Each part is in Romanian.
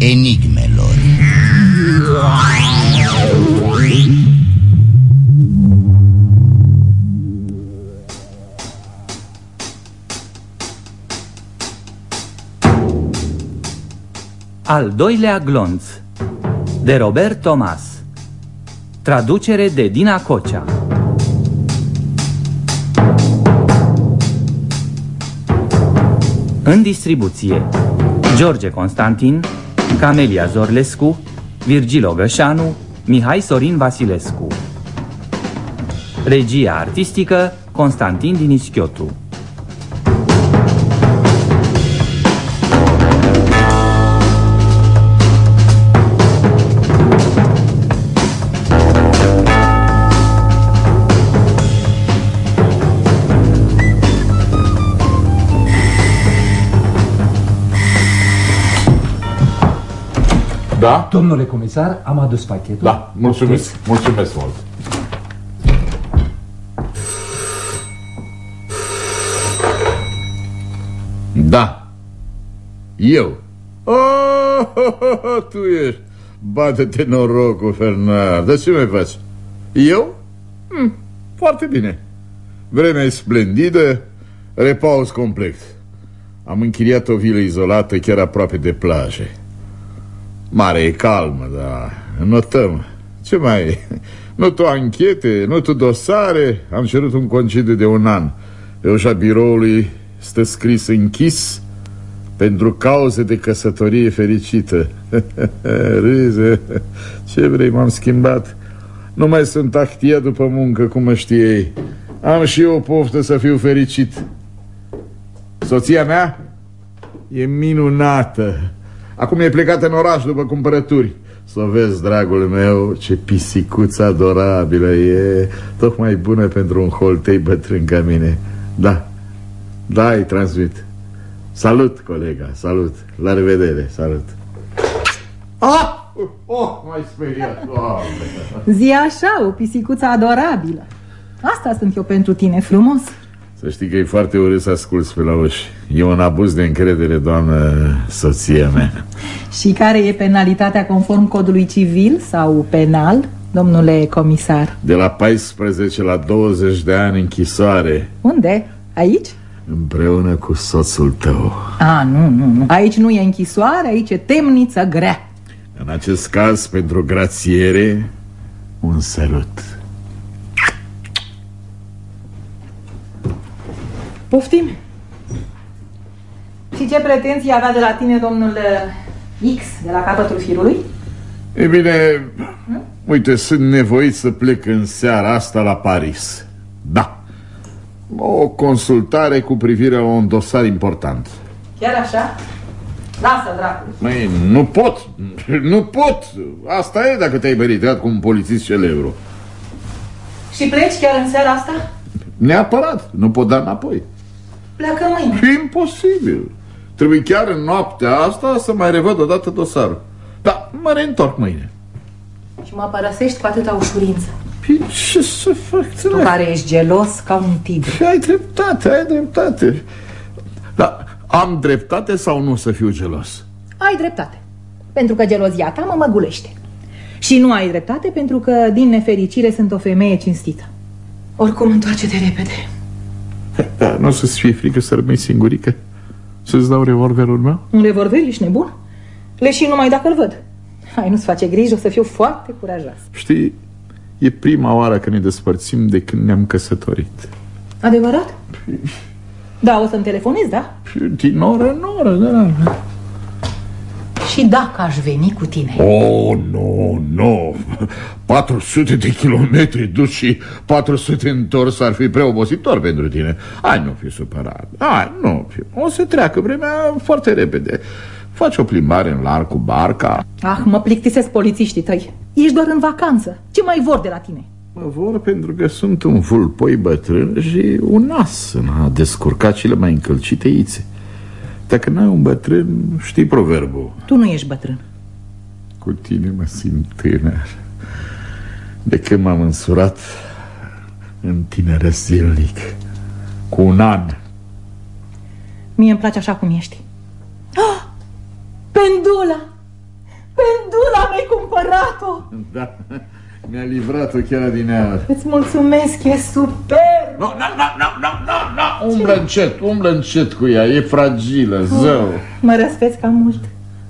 enigmelor. Al doilea glonț De Robert Thomas. Traducere de Dina Cocea. În distribuție George Constantin Camelia Zorlescu Virgil Gășanu Mihai Sorin Vasilescu. Regia artistică Constantin Dinischiotu Da? Domnule comisar, am adus pachetul. Da, mulțumesc, mulțumesc mult. Da. Eu. Oh, oh, oh, oh, tu ești. Bate-te norocul, Fernand. Dar ce mai faci? Eu? Hm, foarte bine. Vremea e splendidă, repaus complet. Am închiriat o vilă izolată chiar aproape de plaje. Mare e calmă, dar notăm. Ce mai e? Nu tu anchete, nu tu dosare. Am cerut un concediu de un an. Pe ușa biroului stă scris închis pentru cauze de căsătorie fericită. Râze, ce vrei, m-am schimbat. Nu mai sunt actia după muncă, cum mă știei. Am și eu o poftă să fiu fericit. Soția mea e minunată. Acum e plecat în oraș după cumpărături. Să vezi, dragul meu, ce pisicuță adorabilă e, tocmai bună pentru un holtei bătrân ca mine. Da, da, îi transmit. Salut, colega, salut. La revedere, salut. Ah! Oh, mai speriat. Oh. Zi așa, o pisicuță adorabilă. Asta sunt eu pentru tine, frumos. Să știi că e foarte urât să asculți pe la uși. E un abuz de încredere, doamnă, soția mea. Și care e penalitatea conform codului civil sau penal, domnule comisar? De la 14 la 20 de ani închisoare. Unde? Aici? Împreună cu soțul tău. A, nu, nu, nu. Aici nu e închisoare, aici e temniță grea. În acest caz, pentru grațiere, un sărut. Poftim? Și ce pretenții avea de la tine domnul uh, X de la capătul firului? E bine, uite, sunt nevoit să plec în seara asta la Paris. Da. O consultare cu privire la un dosar important. Chiar așa? Lasă, dracu. Măi, nu pot, nu pot. Asta e dacă te-ai meritat cu un polițist celebru. Și pleci chiar în seara asta? Neapărat, nu pot da înapoi. Pleacă mâine. E imposibil. Trebuie chiar în noaptea asta să mai revăd odată dosarul. Da, mă reîntorc mâine. Și mă părăsești cu atâta ușurință. Păi ce să fac? Tu care ești gelos ca un tigru. Păi ai dreptate, ai dreptate. Dar am dreptate sau nu să fiu gelos? Ai dreptate. Pentru că gelozia ta mă măgulește. Și nu ai dreptate pentru că, din nefericire, sunt o femeie cinstită. Oricum, întoarce-te repede. Da, nu o să-ți fie frică să rămâi singurică? Să-ți dau revolverul meu? Un revolver? Ești nebun? Le și numai dacă îl văd. Hai, nu-ți face griji, o să fiu foarte curajos. Știi, e prima oară când ne despărțim de când ne-am căsătorit. Adevărat? Da, o să-mi telefonez, da? Din oră în oră, da. Și dacă aș veni cu tine? Oh, nu, nu. 400 de kilometri dus și 400 întors ar fi prea obositor pentru tine. Hai, nu fi supărat. Hai, nu fi. O să treacă vremea foarte repede. Faci o plimbare în larg cu barca. Ah, mă plictisesc polițiștii tăi. Ești doar în vacanță. Ce mai vor de la tine? Mă vor pentru că sunt un vulpoi bătrân și un as în a descurca cele mai încălcite ițe. Dacă n-ai un bătrân, știi proverbul. Tu nu ești bătrân. Cu tine mă simt tânăr. De când m-am însurat În tineră zilnic. Cu un an. Mie îmi place așa cum ești. Ah! Pendula! Pendula mi-ai cumpărat-o! Da mi-a livrat-o chiar adineaur. Îți mulțumesc, e super! Nu, nu, nu, nu, nu, nu, nu, umblă încet, umblă încet cu ea, e fragilă, zău. Mă răspeți cam mult.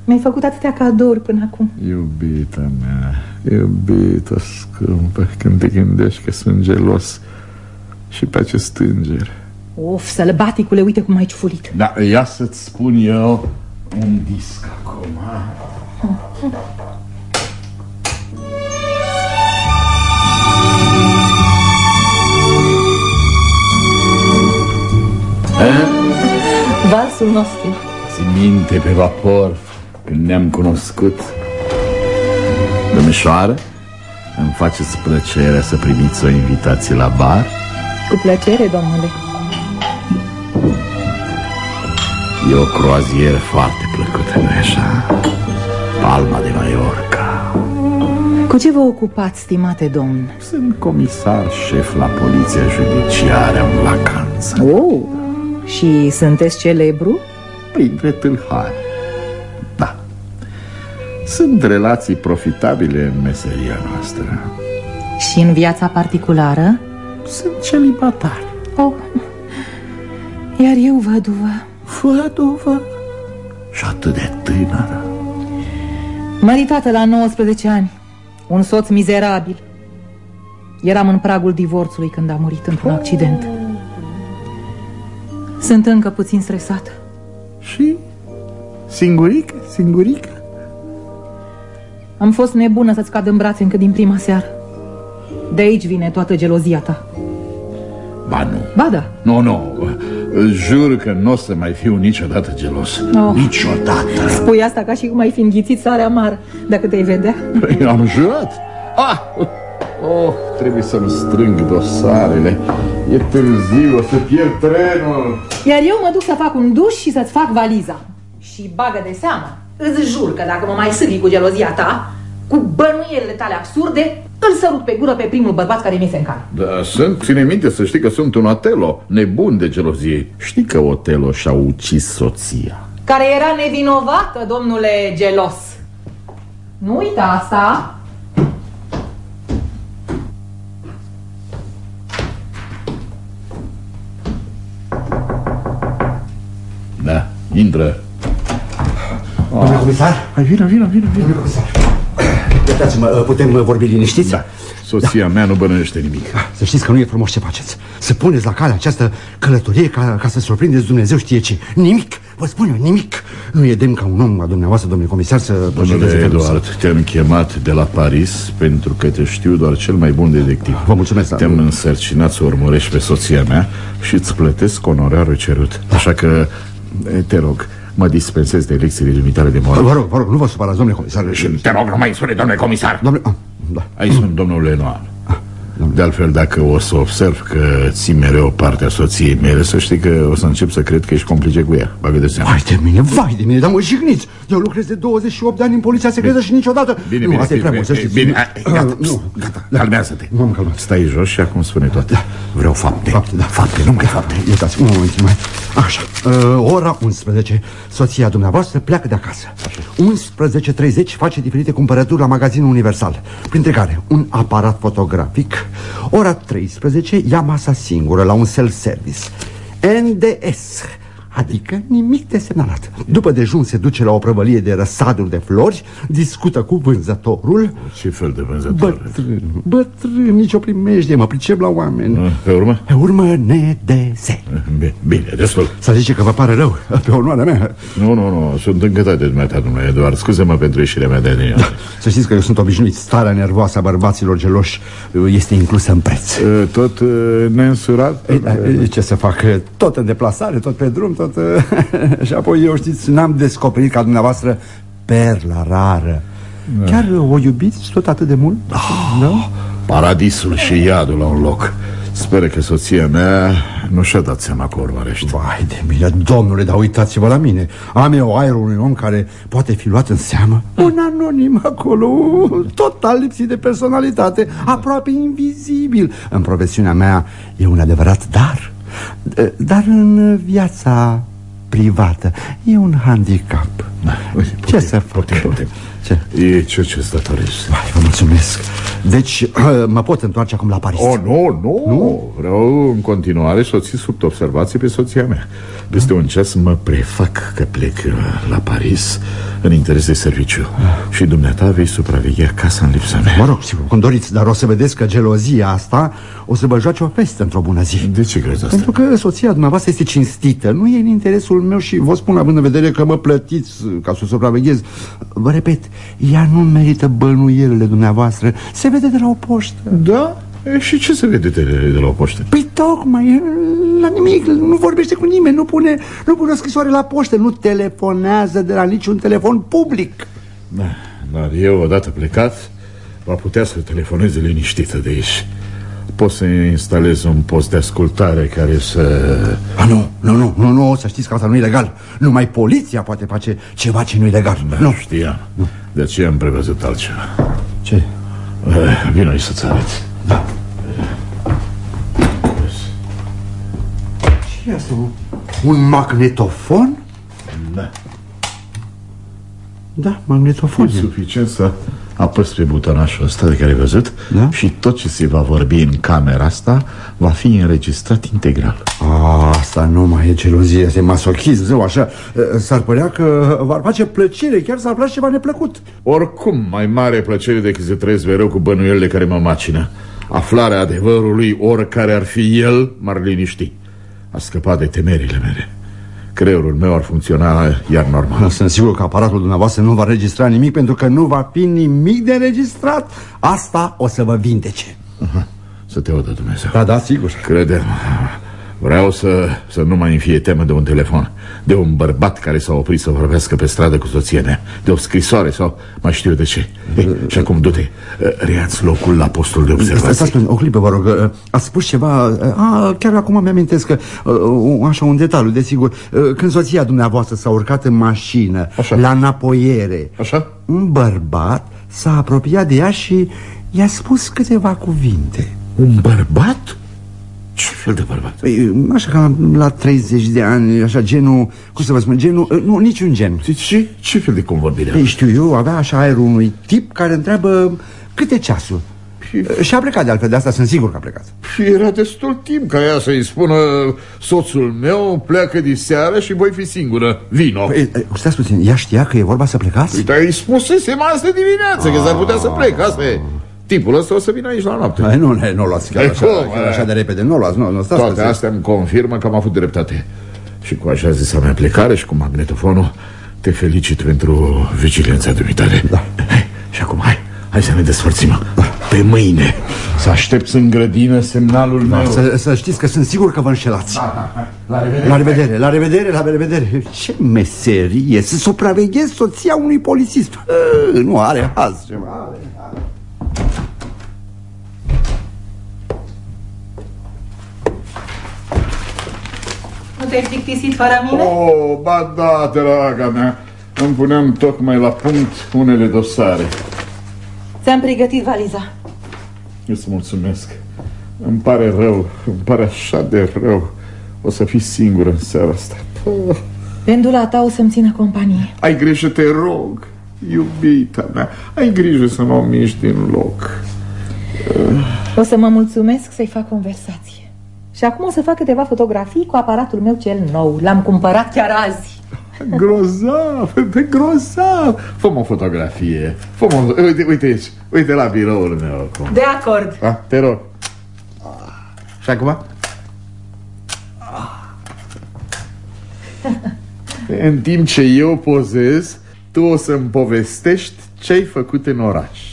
Mi-ai făcut atâtea cadouri până acum. Iubita mea, iubita scumpă, când te gândești că sunt gelos și pe acest înger. Of, sălbaticule, uite cum ai ciufurit. Da, ia să-ți spun eu un disc acum. Valsul nostru. Ți minte pe vapor când ne-am cunoscut? Domnișoară, îmi faceți plăcerea să primiți o invitație la bar? Cu plăcere, domnule. E o croazieră foarte plăcută, nu așa? Palma de Mallorca. Cu ce vă ocupați, stimate domn? Sunt comisar șef la poliția judiciară în vacanță. Oh, și sunteți celebru? Printre tâlhari. Da. Sunt relații profitabile în meseria noastră. Și în viața particulară? Sunt celibatar. Oh, iar eu văduvă. Văduvă și atât de tânără. Măritată la 19 ani. Un soț mizerabil. Eram în pragul divorțului când a murit într-un accident. Sunt încă puțin stresată. Și singurică, singurică? Am fost nebună să-ți cad în brațe încă din prima seară. De aici vine toată gelozia ta. Ba nu. Ba da. Nu, nu. Îți jur că nu o să mai fiu niciodată gelos. Oh. Niciodată. Spui asta ca și cum ai fi înghițit sarea mare, dacă te-ai vedea. Păi, am jurat. Ah! Oh, trebuie să-mi strâng dosarele. E târziu, o să pierd trenul. Iar eu mă duc să fac un duș și să-ți fac valiza. Și bagă de seamă. Îți jur că dacă mă mai sâri cu gelozia ta, cu bănuielile tale absurde, îl sărut pe gură pe primul bărbat care mi se în cale. Da, sunt, ține minte să știi că sunt un Otelo, nebun de gelozie. Știi că Otelo și-a ucis soția. Care era nevinovată, domnule gelos. Nu uita asta. Intră. Domnule comisar? Hai, vină, vină, vină, vină. Domnule comisar. Iertați-mă, putem vorbi liniștiți? Da, soția mea nu bănuiește nimic. Să știți că nu e frumos ce faceți. Să puneți la cale această călătorie ca, ca să surprindeți Dumnezeu știe ce. Nimic, vă spun eu, nimic. Nu e demn ca un om, a dumneavoastră, domnule comisar, să procedeze Domnule felul ăsta. Eduard, te-am chemat de la Paris pentru că te știu doar cel mai bun detectiv. Vă mulțumesc, da. Te-am însărcinat să urmărești pe soția mea și îți plătesc onorarul cerut. Așa că, e, te rog, mă dispensez de lecțiile dumitale de moră. Vă rog, vă rog, nu vă supărați, domnule comisar. Și te rog, nu mai spune, domnule comisar. Domnule, ah, da. Aici sunt domnul Lenoir. De altfel, dacă o să observ că ții mereu partea soției mele, să știi că o să încep să cred că ești complice cu ea. Bagă de seama. Vai de mine, vai de mine, dar mă jigniți. Eu lucrez de 28 de ani în poliția secretă și niciodată... Bine, nu, bine, asta e prea bine, mult, să știți. bine, a, gata, Ah, nu, gata, calmează-te. M-am calmat. Stai jos și acum spune toate. Vreau fapte. Fapte, da. Fapte, numai fapte. Iertați, un moment mai. Așa, uh, ora 11, soția dumneavoastră pleacă de acasă. 11.30 face diferite cumpărături la magazinul Universal, printre care un aparat fotografic. Ora 13 ia masa singură la un self-service. NDS, adică nimic de semnalat. După dejun se duce la o prăvălie de răsaduri de flori, discută cu vânzătorul. Ce fel de vânzător? Bătrân, bătrân, nici o primejdie, mă pricep la oameni. Pe urmă? Pe urmă, NDS. Bine, bine, destul. Să zice că vă pare rău, pe onoarea mea. Nu, nu, nu, sunt încântat de dumneata, domnule Eduard. Scuze-mă pentru ieșirea mea de linie. Să știți că eu sunt obișnuit. Starea nervoasă a bărbaților geloși este inclusă în preț. Tot uh, neînsurat? Ei, da, Ce să fac? Tot în deplasare, tot pe drum, tot... și apoi eu, știți, n-am descoperit ca dumneavoastră perla rară. Chiar o iubiți tot atât de mult? Da? Paradisul și iadul la un loc. Sper că soția mea nu și-a dat seama că o urmărești. Vai de mine, domnule, dar uitați-vă la mine Am eu aerul unui om care poate fi luat în seamă Un anonim acolo, total lipsit de personalitate Aproape invizibil În profesiunea mea e un adevărat dar Dar în viața privată E un handicap Da, uite, Ce poftim, să fac? Poftim, poftim. Ce? E ce ce-ți datorezi. Vai, vă mulțumesc Deci, mă pot întoarce acum la Paris Oh, nu, nu, nu. Vreau în continuare să o ții sub observație pe soția mea. Peste un ceas mă prefac că plec uh, la Paris în interes de serviciu. Și dumneata vei supraveghea casa în lipsa mea. Mă rog, sigur, cum doriți, dar o să vedeți că gelozia asta o să vă joace o peste într-o bună zi De ce crezi asta? Pentru că soția dumneavoastră este cinstită Nu e în interesul meu și vă spun având în vedere că mă plătiți ca să o supraveghez Vă repet, ea nu merită bănuielile dumneavoastră Se vede de la o poștă Da? E, și ce se vede de, de la o poștă? Păi tocmai, la nimic, nu vorbește cu nimeni Nu pune, nu pune o scrisoare la poștă Nu telefonează de la niciun telefon public Da, dar eu, odată plecat, va putea să telefoneze liniștită de aici. Pot să instalez un post de ascultare care să... A, nu, nu, nu, nu, nu, să știți că asta nu e legal Numai poliția poate face ceva ce nu e legal Da, Nu, știam. De aceea am prevăzut altceva. ce? Eh, Vino aici să-ți arăt. Da Ce e asta? Un magnetofon? Da. Da, magnetofon E suficient să apăs pe butonașul ăsta de care ai văzut Da. și tot ce se va vorbi în camera asta va fi înregistrat integral. A, Asta nu mai e gelozie, este masochism, zău, așa S-ar părea că v-ar face plăcere, chiar s-ar place ceva neplăcut Oricum, mai mare plăcere decât să trăiesc mereu cu bănuielile care mă macină. Aflarea adevărului, oricare ar fi el, m-ar liniști. A scăpat de temerile mele. Creierul meu ar funcționa iar normal. Sunt sigur că aparatul dumneavoastră nu va registra nimic Pentru că nu va fi nimic de registrat Asta o să vă vindece Să te audă Dumnezeu. Da, da, sigur Crede Vreau să, să nu mai îmi fie temă de un telefon De un bărbat care s-a oprit să vorbească pe stradă cu soția mea De o scrisoare sau mai știu eu de ce Ei, Și acum du-te, reați locul la postul de observație Stați o clipă, vă rog Ați spus ceva a, Chiar acum mi-amintesc că uh, Așa un detaliu, desigur uh, Când soția dumneavoastră s-a urcat în mașină Așa. La înapoiere Așa? Un bărbat s-a apropiat de ea și i-a spus câteva cuvinte Un bărbat? Ce fel de bărbat? Păi, Așa ca la 30 de ani, așa genul, cum să vă spun, genul, uh, nu, niciun gen Ce, ce, ce fel de convorbire? Ei, știu eu, avea așa aerul unui tip care întreabă câte ceasul Uh, Și a plecat de altfel, de asta sunt sigur că a plecat Și era destul timp ca ea să-i spună Soțul meu pleacă de seară și voi fi singură Vino Păi, eh, Stați puțin, ea știa că e vorba să plecați? Dar îi spusesem asta dimineață Că s-ar putea să plec, asta e Tipul ăsta o să vină aici la noapte. Ai, nu, nu, nu o luați chiar Ei, așa, cum, chiar eh? așa de repede, nu o luați, nu, nu, stați Toate puțin. astea îmi confirmă că am avut dreptate. Și cu așa zisa mea plecare și cu magnetofonul Te felicit pentru vigilența dumitare. Da. Hai, Și acum hai, hai să ne despărțim Pe mâine. Să aștepți în grădină semnalul meu. Da, Să, să știți că sunt sigur că vă înșelați. La revedere. La revedere, la revedere, la revedere. Ce meserie, să supraveghezi soția unui polițist. Eh, Nu are haz ceva Nu te-ai plictisit fără mine? Oh, ba da, draga mea Îmi puneam tocmai la punct unele dosare Ți-am pregătit valiza. Îți mulțumesc Îmi pare rău, îmi pare așa de rău O să fii singură în seara asta Pendula ta o să-mi țină companie. Ai grijă, te rog Iubita mea Ai grijă să nu o miști din loc O să mă mulțumesc să-i fac conversație. Și acum o să fac câteva fotografii cu aparatul meu cel nou. L-am cumpărat chiar azi. Grozav, pe grozav Fă o fotografie Fă uite, uite aici, uite la biroul meu acum De acord. A, Te rog Și acum? În timp ce eu pozez Tu o să-mi povestești ce ai făcut în oraș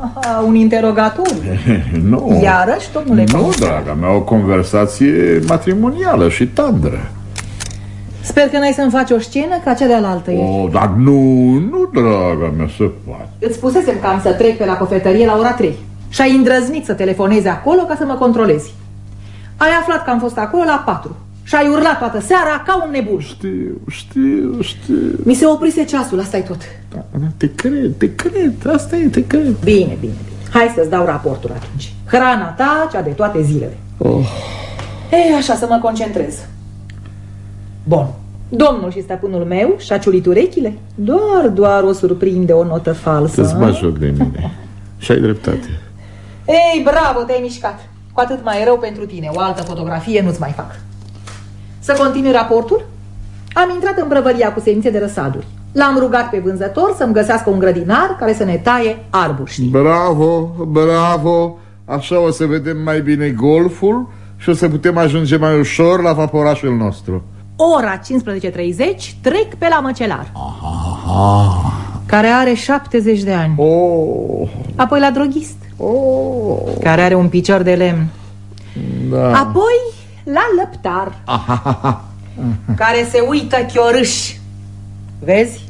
Ah, un interogatoriu. Nu Iarăși, domnule Nu, comisar. draga mea, o conversație matrimonială și tandră Sper că n-ai să-mi faci o scenă ca cea de-alaltă ieri. Oh, dar nu, nu, draga mea, să poate Îți spusesem că am să trec pe la cofetărie la ora 3 și ai îndrăznit să telefonezi acolo ca să mă controlezi. Ai aflat că am fost acolo la 4 și ai urlat toată seara ca un nebun. Știu, știu, știu Mi se oprise ceasul, asta e tot. da, da, Te cred, te cred, asta e, te cred Bine, bine, bine. Hai să-ți dau raportul atunci. Hrana ta, cea de toate zilele. oh. Ei, așa, să mă concentrez. Bun. Domnul și stăpânul meu și-a ciulit urechile? Doar, doar o surprinde o notă falsă. Să-ți bagi joc de mine. Și ai dreptate. Ei, bravo, te-ai mișcat. Cu atât mai rău pentru tine. O altă fotografie nu-ți mai fac. Să continui raportul? Am intrat în brăvăria cu semințe de răsaduri. L-am rugat pe vânzător să-mi găsească un grădinar care să ne taie arbuși. Bravo, bravo! Așa o să vedem mai bine golful și o să putem ajunge mai ușor la vaporașul nostru. Ora 15.30 trec pe la măcelar. Aha. Care are 70 de ani. Oh, Apoi la droghist, oh, care are un picior de lemn. da. Apoi la lăptar, care se uită chiorâș. Vezi?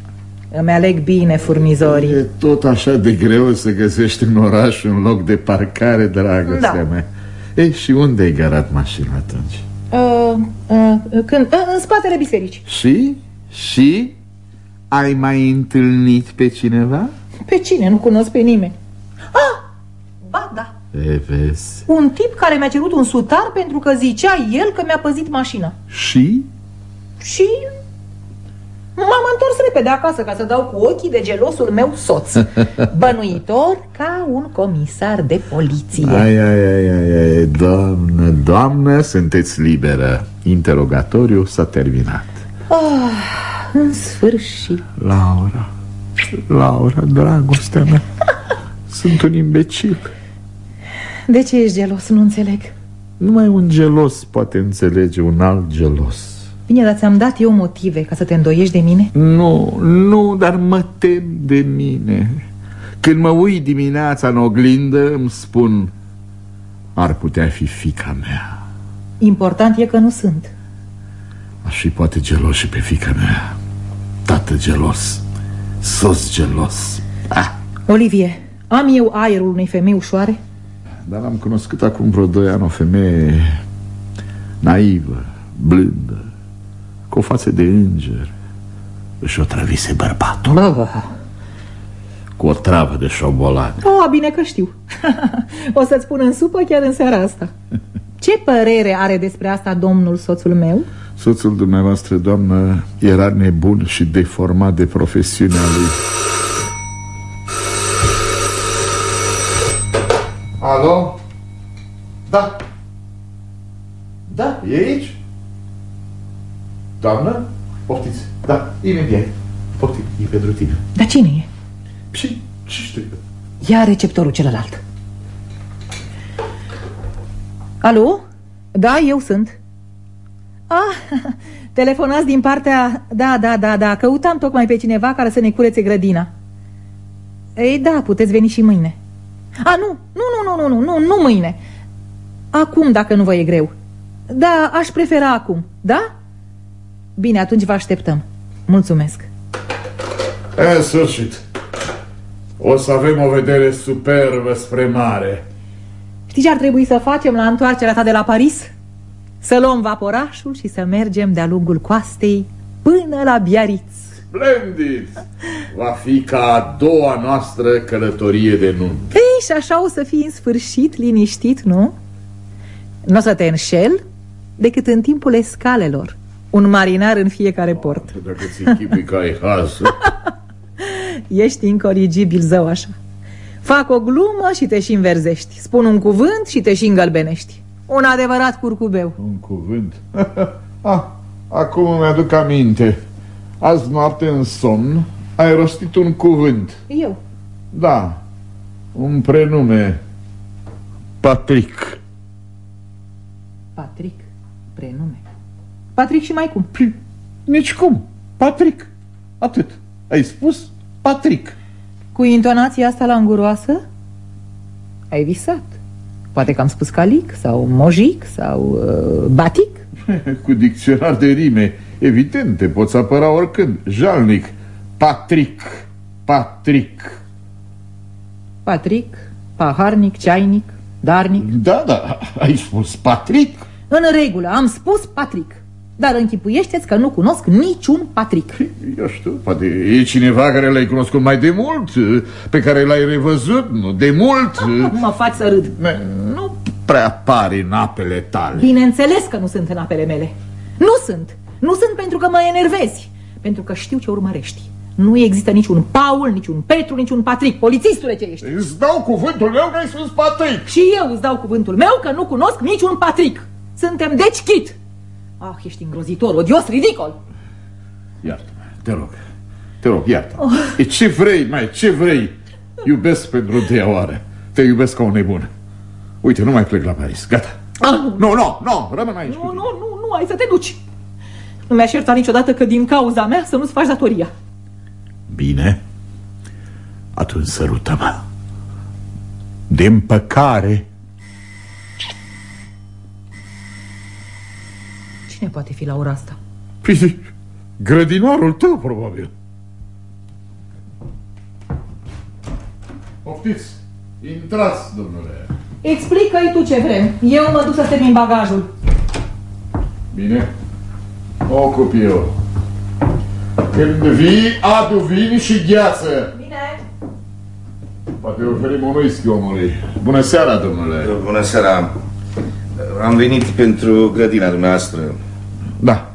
Îmi aleg bine furnizorii. E tot așa de greu să găsești în oraș un loc de parcare, dragostea Da. mea. Ei, și unde ai garat mașina atunci? Uh, uh, când, uh, în spatele bisericii. Și? Și? Ai mai întâlnit pe cineva? Pe cine? Nu cunosc pe nimeni. Ah! Ba, da. E, vezi. Un tip care mi-a cerut un sutar pentru că zicea el că mi-a păzit mașina. Și? Și m-am întors repede acasă ca să dau cu ochii de gelosul meu soț, bănuitor ca un comisar de poliție. Ai, ai, ai, ai, ai, doamnă, doamnă, sunteți liberă. Interogatoriu s-a terminat. În sfârșit. Laura, Laura, dragostea mea, sunt un imbecil. De ce ești gelos? Nu înțeleg. Numai un gelos poate înțelege un alt gelos. Bine, dar ți-am dat eu motive ca să te îndoiești de mine? Nu, nu, dar mă tem de mine. Când mă uit dimineața în oglindă, îmi spun Ar putea fi fica mea Important e că nu sunt. Aș fi poate gelos și pe fica mea Tată gelos Sos gelos ah. Olivier, am eu aerul unei femei ușoare? Dar am cunoscut acum vreo doi ani o femeie Naivă, blândă Cu o față de înger Își o trăvise bărbatul Bă, Cu o travă de șobolan oh, bine că știu. o să-ți pun în supă chiar în seara asta. Ce părere are despre asta domnul soțul meu? Soțul dumneavoastră, doamnă, era nebun și deformat de profesiunea lui. Alo? Da. Da, e aici? Doamnă? Poftiți. Da, imediat. Poftim, e pentru tine. Dar cine e? Și ce știu eu? Ia receptorul celălalt. Alo? Da, eu sunt. Ah, telefonați din partea... Da, da, da, da, căutam tocmai pe cineva care să ne curețe grădina. Ei, da, puteți veni și mâine. A, nu, nu, nu, nu, nu, nu, nu mâine. Acum, dacă nu vă e greu. Da, aș prefera acum, da? Bine, atunci vă așteptăm. Mulțumesc. E sfârșit, o să avem o vedere superbă spre mare. Știi ce ar trebui să facem la întoarcerea ta de la Paris? Să luăm vaporașul și să mergem de-a lungul coastei până la Biarritz. Splendid! Va fi ca a doua noastră călătorie de nuntă. Ei, și așa o să fii în sfârșit liniștit, nu? Nu o să te înșel decât în timpul escalelor. Un marinar în fiecare port. Dacă ți închipui că ai haz. Ești incorrigibil zău așa. Fac o glumă și te și înverzești. Spun un cuvânt și te și îngălbenești. Un adevărat curcubeu. Un cuvânt. ah, acum îmi aduc aminte. Azi noapte în somn ai rostit un cuvânt. Eu. Da, un prenume. Patrick. Patrick. Prenume. Patrick și mai cum? Nici cum. Patrick. Atât. Ai spus Patrick. Cu intonația asta languroasă? Ai visat. Poate că am spus calic sau mojic sau uh, batic. Cu dicționar de rime evidente, poți apăra oricând. Jalnic. Patrick. Patrick. Patrick, paharnic, ceainic, darnic. Da, da, ai spus Patrick. În regulă, am spus Patrick. Dar închipuiește-ți că nu cunosc niciun Patrick. Eu știu, poate e cineva care l-ai cunoscut mai de mult, pe care l-ai revăzut, nu? De mult. Mă faci să râd. Nu prea pare în apele tale. Bineînțeles că nu sunt în apele mele. Nu sunt. Nu sunt pentru că mă enervezi, pentru că știu ce urmărești. Nu există niciun Paul, niciun Petru, niciun Patrick, polițistule ce ești. Îți dau cuvântul meu că ai spus Patrick. Și eu îți dau cuvântul meu că nu cunosc niciun Patrick. Suntem deci chit. Ah, ești îngrozitor, odios, ridicol. Iartă-mă, te rog. Te rog, iartă oh. E ce vrei, mai, ce vrei? Iubesc pentru întâia oară. Te iubesc ca un nebun. Uite, nu mai plec la Paris. Gata. Ah, Nu, nu, nu, rămân aici. nu, nu, nu, nu, ai să te duci. Nu mi-aș ierta niciodată că din cauza mea să nu-ți faci datoria. Bine. Atunci sărută-mă. De împăcare. Cine poate fi la ora asta? Păi, grădinarul tău, probabil. Poftiți, intrați, domnule. Explică-i tu ce vrem. Eu mă duc să termin bagajul. Bine? Mă ocup eu. Când vii, adu vin și gheață. Bine. Poate oferim un whisky omului. Bună seara, domnule. Bună seara. Am venit pentru grădina dumneavoastră. Da.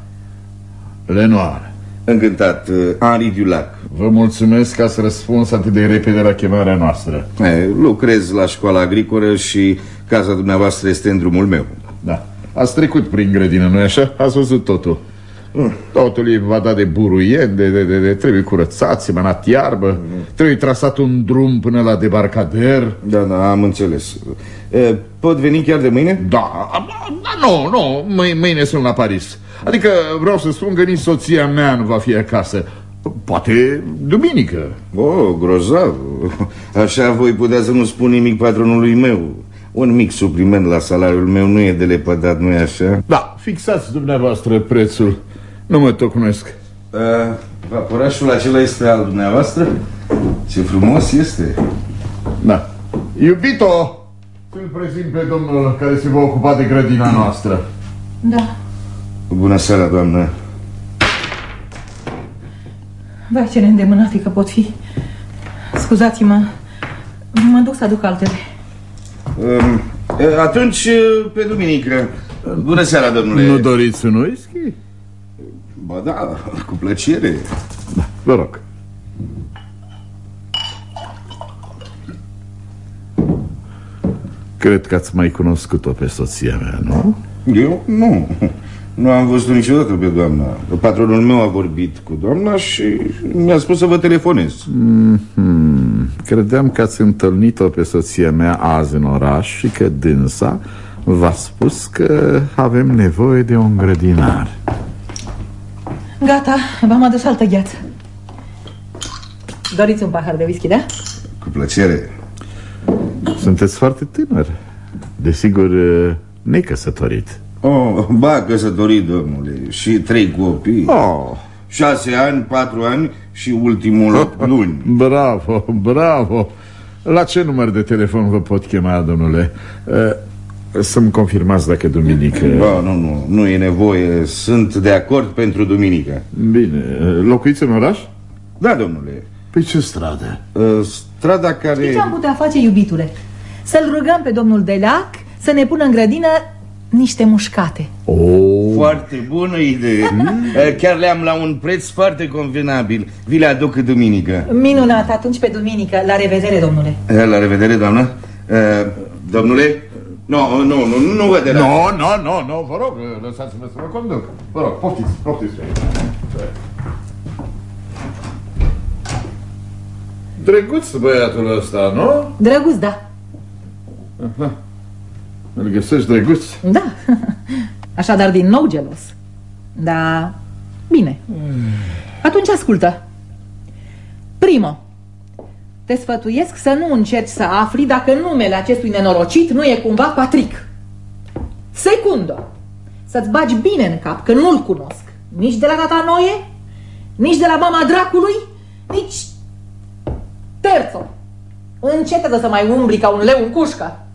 Lenoir. Încântat. Henri Dulac. Vă mulțumesc că ați răspuns atât de repede la chemarea noastră. E, lucrez la școala agricolă și casa dumneavoastră este în drumul meu. Da. Ați trecut prin grădină, nu-i așa? Ați văzut totul. Totul e va da de buruien, de, de, de, de trebuie curățat, semănat iarbă, trebuie trasat un drum până la debarcader. Da, da, am înțeles. E, pot veni chiar de mâine? Da, da, nu, nu, mâine, mâine sunt la Paris. Adică vreau să spun că nici soția mea nu va fi acasă. Poate duminică. Oh, grozav. Așa voi putea să nu spun nimic patronului meu. Un mic supliment la salariul meu nu e de lepădat, nu-i așa? Da, fixați dumneavoastră prețul. Nu mă tocmesc. Uh, vaporașul acela este al dumneavoastră? Ce frumos este. Da. Iubito, îl prezint pe domnul care se va ocupa de grădina noastră. Da. Bună seara, doamnă. Vai, ce neîndemânafică pot fi. Scuzați-mă. Mă duc să aduc altele. Um, e, atunci, pe duminică. Bună seara, domnule. Nu doriți un whisky? Ba da, cu plăcere. Vă rog. Cred că ați mai cunoscut-o pe soția mea, nu? Eu? Nu. Nu am văzut niciodată pe doamna. Patronul meu a vorbit cu doamna și mi-a spus să vă telefonez. Hmm, credeam că ați întâlnit-o pe soția mea azi în oraș și că dânsa v-a spus că avem nevoie de un grădinar. Gata, v-am adus altă gheață. Doriți un pahar de whisky, da? Cu plăcere. Sunteți foarte tânăr. Desigur, necăsătorit. Oh, ba, căsătorit, domnule. Și trei copii. Oh, Șase ani, patru ani și ultimul opt luni. bravo, bravo. La ce număr de telefon vă pot chema, domnule? Eh, Să-mi confirmați dacă duminică... Ba, nu, nu, nu e nevoie. Sunt de acord pentru duminică. Bine, locuiți în oraș? Da, domnule. Pe ce stradă? Uh, Strada Știți care... ce am putea face, iubitule? Să-l rugăm pe domnul Delac să ne pună în grădină niște mușcate. Oh, Foarte bună idee. Uh, Chiar le-am la un preț foarte convenabil. Vi le aduc duminică. Minunat, atunci pe duminică. La revedere, domnule. Uh, La revedere, doamnă. Uh, Domnule? Nu, nu, nu, nu vă deranj. Nu, nu, nu, nu, vă rog, lăsați-mă să vă conduc. Vă rog, poftiți, poftiți. Drăguț băiatul ăsta, nu? Drăguț, da. Îl găsești drăguț? Da. Așadar, din nou gelos. Da. Bine. Atunci ascultă. Primo, te sfătuiesc să nu încerci să afli dacă numele acestui nenorocit nu e cumva Patrick. Secundo, să-ți bagi bine în cap că nu-l cunosc. Nici de la tata Noie, nici de la mama dracului, nici... Terțo, încetetă să mai umbli ca un leu în cușcă.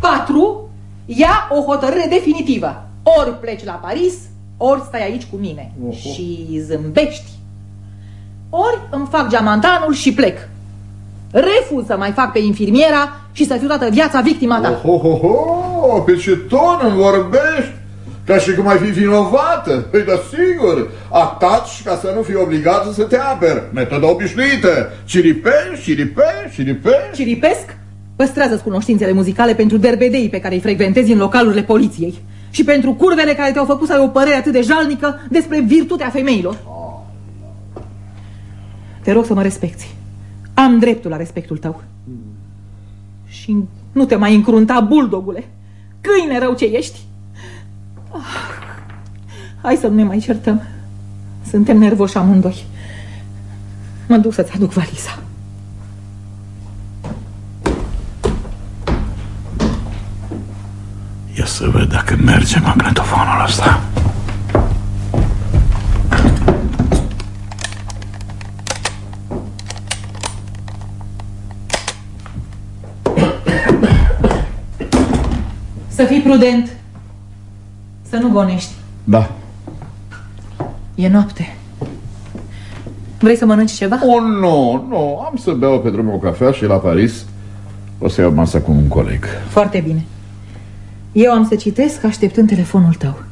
4. Ia o hotărâre definitivă. Ori pleci la Paris, ori stai aici cu mine. Și zâmbești. Ori îmi fac geamantanul și plec. Refuz să mai fac pe infirmiera și să fiu toată viața victima ta. Ho, ho, ho, pe ce ton îmi vorbești? Ca și cum ai fi vinovată. Păi da, sigur, ataci ca să nu fii obligat să te aperi. Metoda obișnuită. Ciripești, ciripești, ciripești. Ciripesc? Păstrează-ți cunoștințele muzicale pentru derbedeii pe care îi frecventezi în localurile poliției. Și pentru curvele care te-au făcut să ai o părere atât de jalnică despre virtutea femeilor. Te rog să mă respecti. Am dreptul la respectul tău. Și nu te mai încrunta, buldogule. Câine rău ce ești. Ah, hai să nu ne mai certăm. Suntem nervoși amândoi. Mă duc să-ți aduc valiza. Ia să văd dacă merge magnetofonul ăsta. Să fii prudent. Să nu gonești. Da. E noapte. Vrei să mănânci ceva? Oh, nu, nu, am să beau pe drumul o cafea și la Paris o să iau masa cu un coleg. Foarte bine. Eu am să citesc așteptând telefonul tău.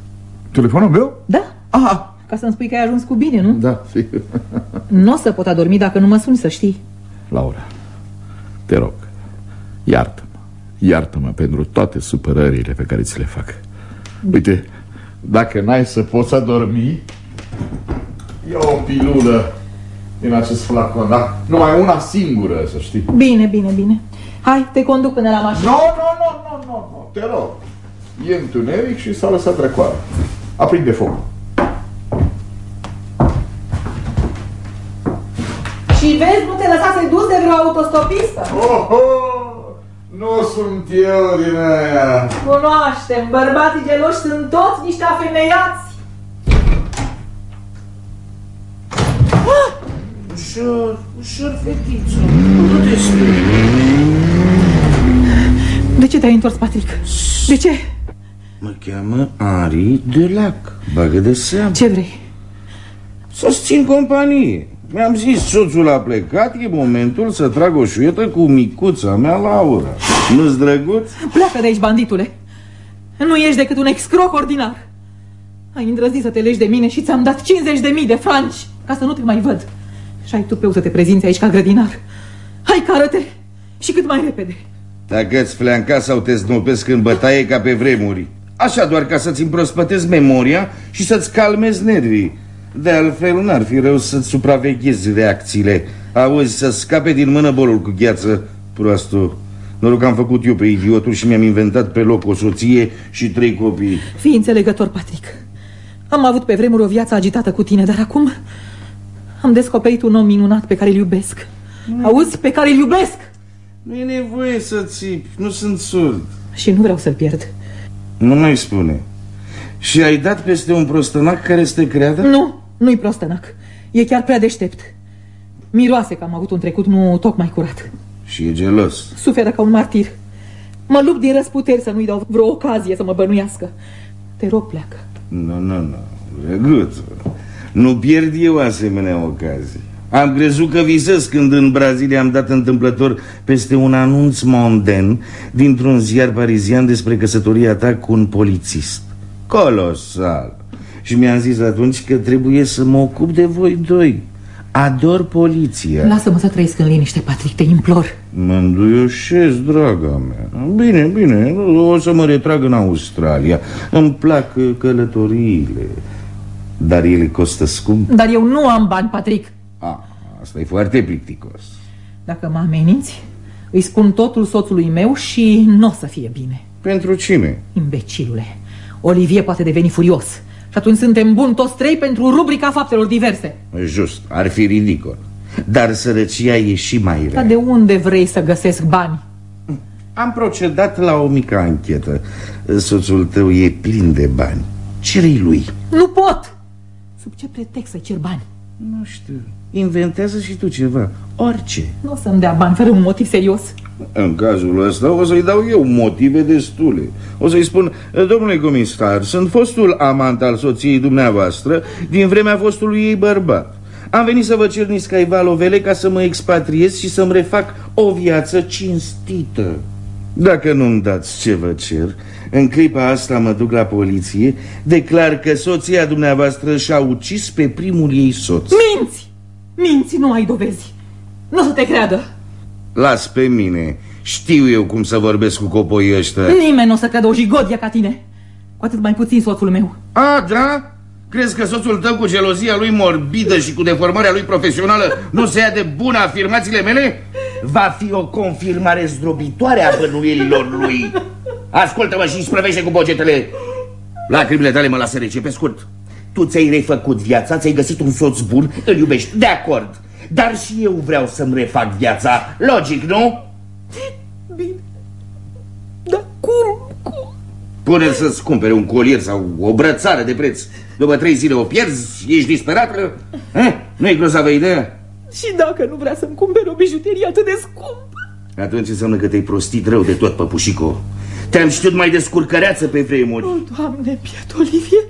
Telefonul meu? Da? Ah, Ca să-mi spui că ai ajuns cu bine, nu? da, sigur. Nu o să pot adormi dacă nu mă suni, să știi. Laura, te rog, iartă-mă. Iartă-mă pentru toate supărările pe care ți le fac. Uite, dacă n-ai să poți adormi, ia o pilulă din acest flacon, da? Numai una singură, să știi. Bine, bine, bine. Hai, te conduc până la mașină. Nu, nu, nu, nu, nu, nu, te rog. E întuneric și s-a lăsat răcoare. Aprinde foc. Și vezi, nu te lăsa să-i duci de vreo autostopistă. Oh, oh, nu sunt eu din aia. Cunoaștem, bărbații geloși sunt toți niște afemeiați. Ușor, ușor, fetiță. Nu te spui. De ce te-ai întors, Patrick? De ce? Mă cheamă Ari de Lac. Bagă de seamă. Ce vrei? Să-ți țin companie. Mi-am zis, soțul a plecat, e momentul să trag o șuietă cu micuța mea, Laura. Nu-ți drăguț? Pleacă de aici, banditule. Nu ești decât un excroc ordinar. Ai îndrăznit să te legi de mine și ți-am dat 50 de mii de franci ca să nu te mai văd. Și ai tupeu să te prezinți aici ca grădinar. Hai, cară-te! Și cât mai repede. Dacă îți fleanca sau te znopesc în bătaie ca pe vremuri. Așa doar ca să-ți împrospătezi memoria și să-ți calmezi nervii. De altfel n-ar fi rău să-ți supraveghezi reacțiile. Auzi, să scape din mână bolul cu gheață, proastul. Noroc că am făcut eu pe idiotul și mi-am inventat pe loc o soție și trei copii. Fii înțelegător, Patrick. Am avut pe vremuri o viață agitată cu tine, dar acum am descoperit un om minunat pe care îl iubesc. Auzi? Pe care îl iubesc! Nu e nevoie să țipi, nu sunt surd. Și nu vreau să-l pierd. Nu mai spune. Și ai dat peste un prostănac care să te creadă? Nu, nu-i prostănac. E chiar prea deștept. Miroase că am avut un trecut nu tocmai curat. Și e gelos. Suferă ca un martir. Mă lupt din răsputeri să nu-i dau vreo ocazie să mă bănuiască. Te rog, pleacă. Nu, nu, nu. Drăguț. Nu pierd eu asemenea ocazii. Am crezut că visez când în Brazilia am dat întâmplător peste un anunț monden dintr-un ziar parizian despre căsătoria ta cu un polițist. Colosal. Și mi-am zis atunci că trebuie să mă ocup de voi doi. Ador poliția. Lasă-mă să trăiesc în liniște, Patrick, te implor. Mă înduioșez, draga mea. Bine, bine, o să mă retrag în Australia. Îmi plac uh, călătoriile. Dar ele costă scump. Dar eu nu am bani, Patrick. A, asta e foarte plicticos. Dacă mă ameninți, îi spun totul soțului meu și nu o să fie bine. Pentru cine? Imbecilule, Olivier poate deveni furios. Și atunci suntem buni toți trei pentru rubrica faptelor diverse. Just, ar fi ridicol. Dar sărăcia e și mai rea. Dar de unde vrei să găsesc bani? Am procedat la o mică anchetă. Soțul tău e plin de bani. Cere-i lui. Nu pot! Sub ce pretext să cer bani? Nu știu. Inventează și tu ceva. Orice. Nu o să-mi dea bani fără un motiv serios. În cazul ăsta o să-i dau eu motive destule. O să-i spun, domnule comisar, sunt fostul amant al soției dumneavoastră din vremea fostului ei bărbat. Am venit să vă cer niscaiva lovele ca să mă expatriez și să-mi refac o viață cinstită. Dacă nu-mi dați ce vă cer, în clipa asta mă duc la poliție, declar că soția dumneavoastră și-a ucis pe primul ei soț. Minți! Minți, nu ai dovezi. Nu o să te creadă. Las pe mine. Știu eu cum să vorbesc cu copoii ăștia. Nimeni nu o să creadă o jigodie ca tine. Cu atât mai puțin soțul meu. A, da? Crezi că soțul tău cu gelozia lui morbidă și cu deformarea lui profesională nu se ia de bună afirmațiile mele? Va fi o confirmare zdrobitoare a bănuielilor lui. Ascultă-mă și sprăvește cu bogetele. Lacrimile tale mă lasă rece, pe scurt. Tu ți-ai refăcut viața, ți-ai găsit un soț bun, îl iubești, de acord. Dar și eu vreau să-mi refac viața. Logic, nu? Bine. Dar cum? Cum? Pune să-ți cumpere un colier sau o brățară de preț. După trei zile o pierzi, ești disperată? Nu-i grozavă ideea? Și dacă nu vrea să-mi cumpere o bijuterie atât de scumpă? Atunci înseamnă că te-ai prostit rău de tot, păpușico. Te-am știut mai descurcăreață pe vremuri. O, Doamne, piet, Olivier.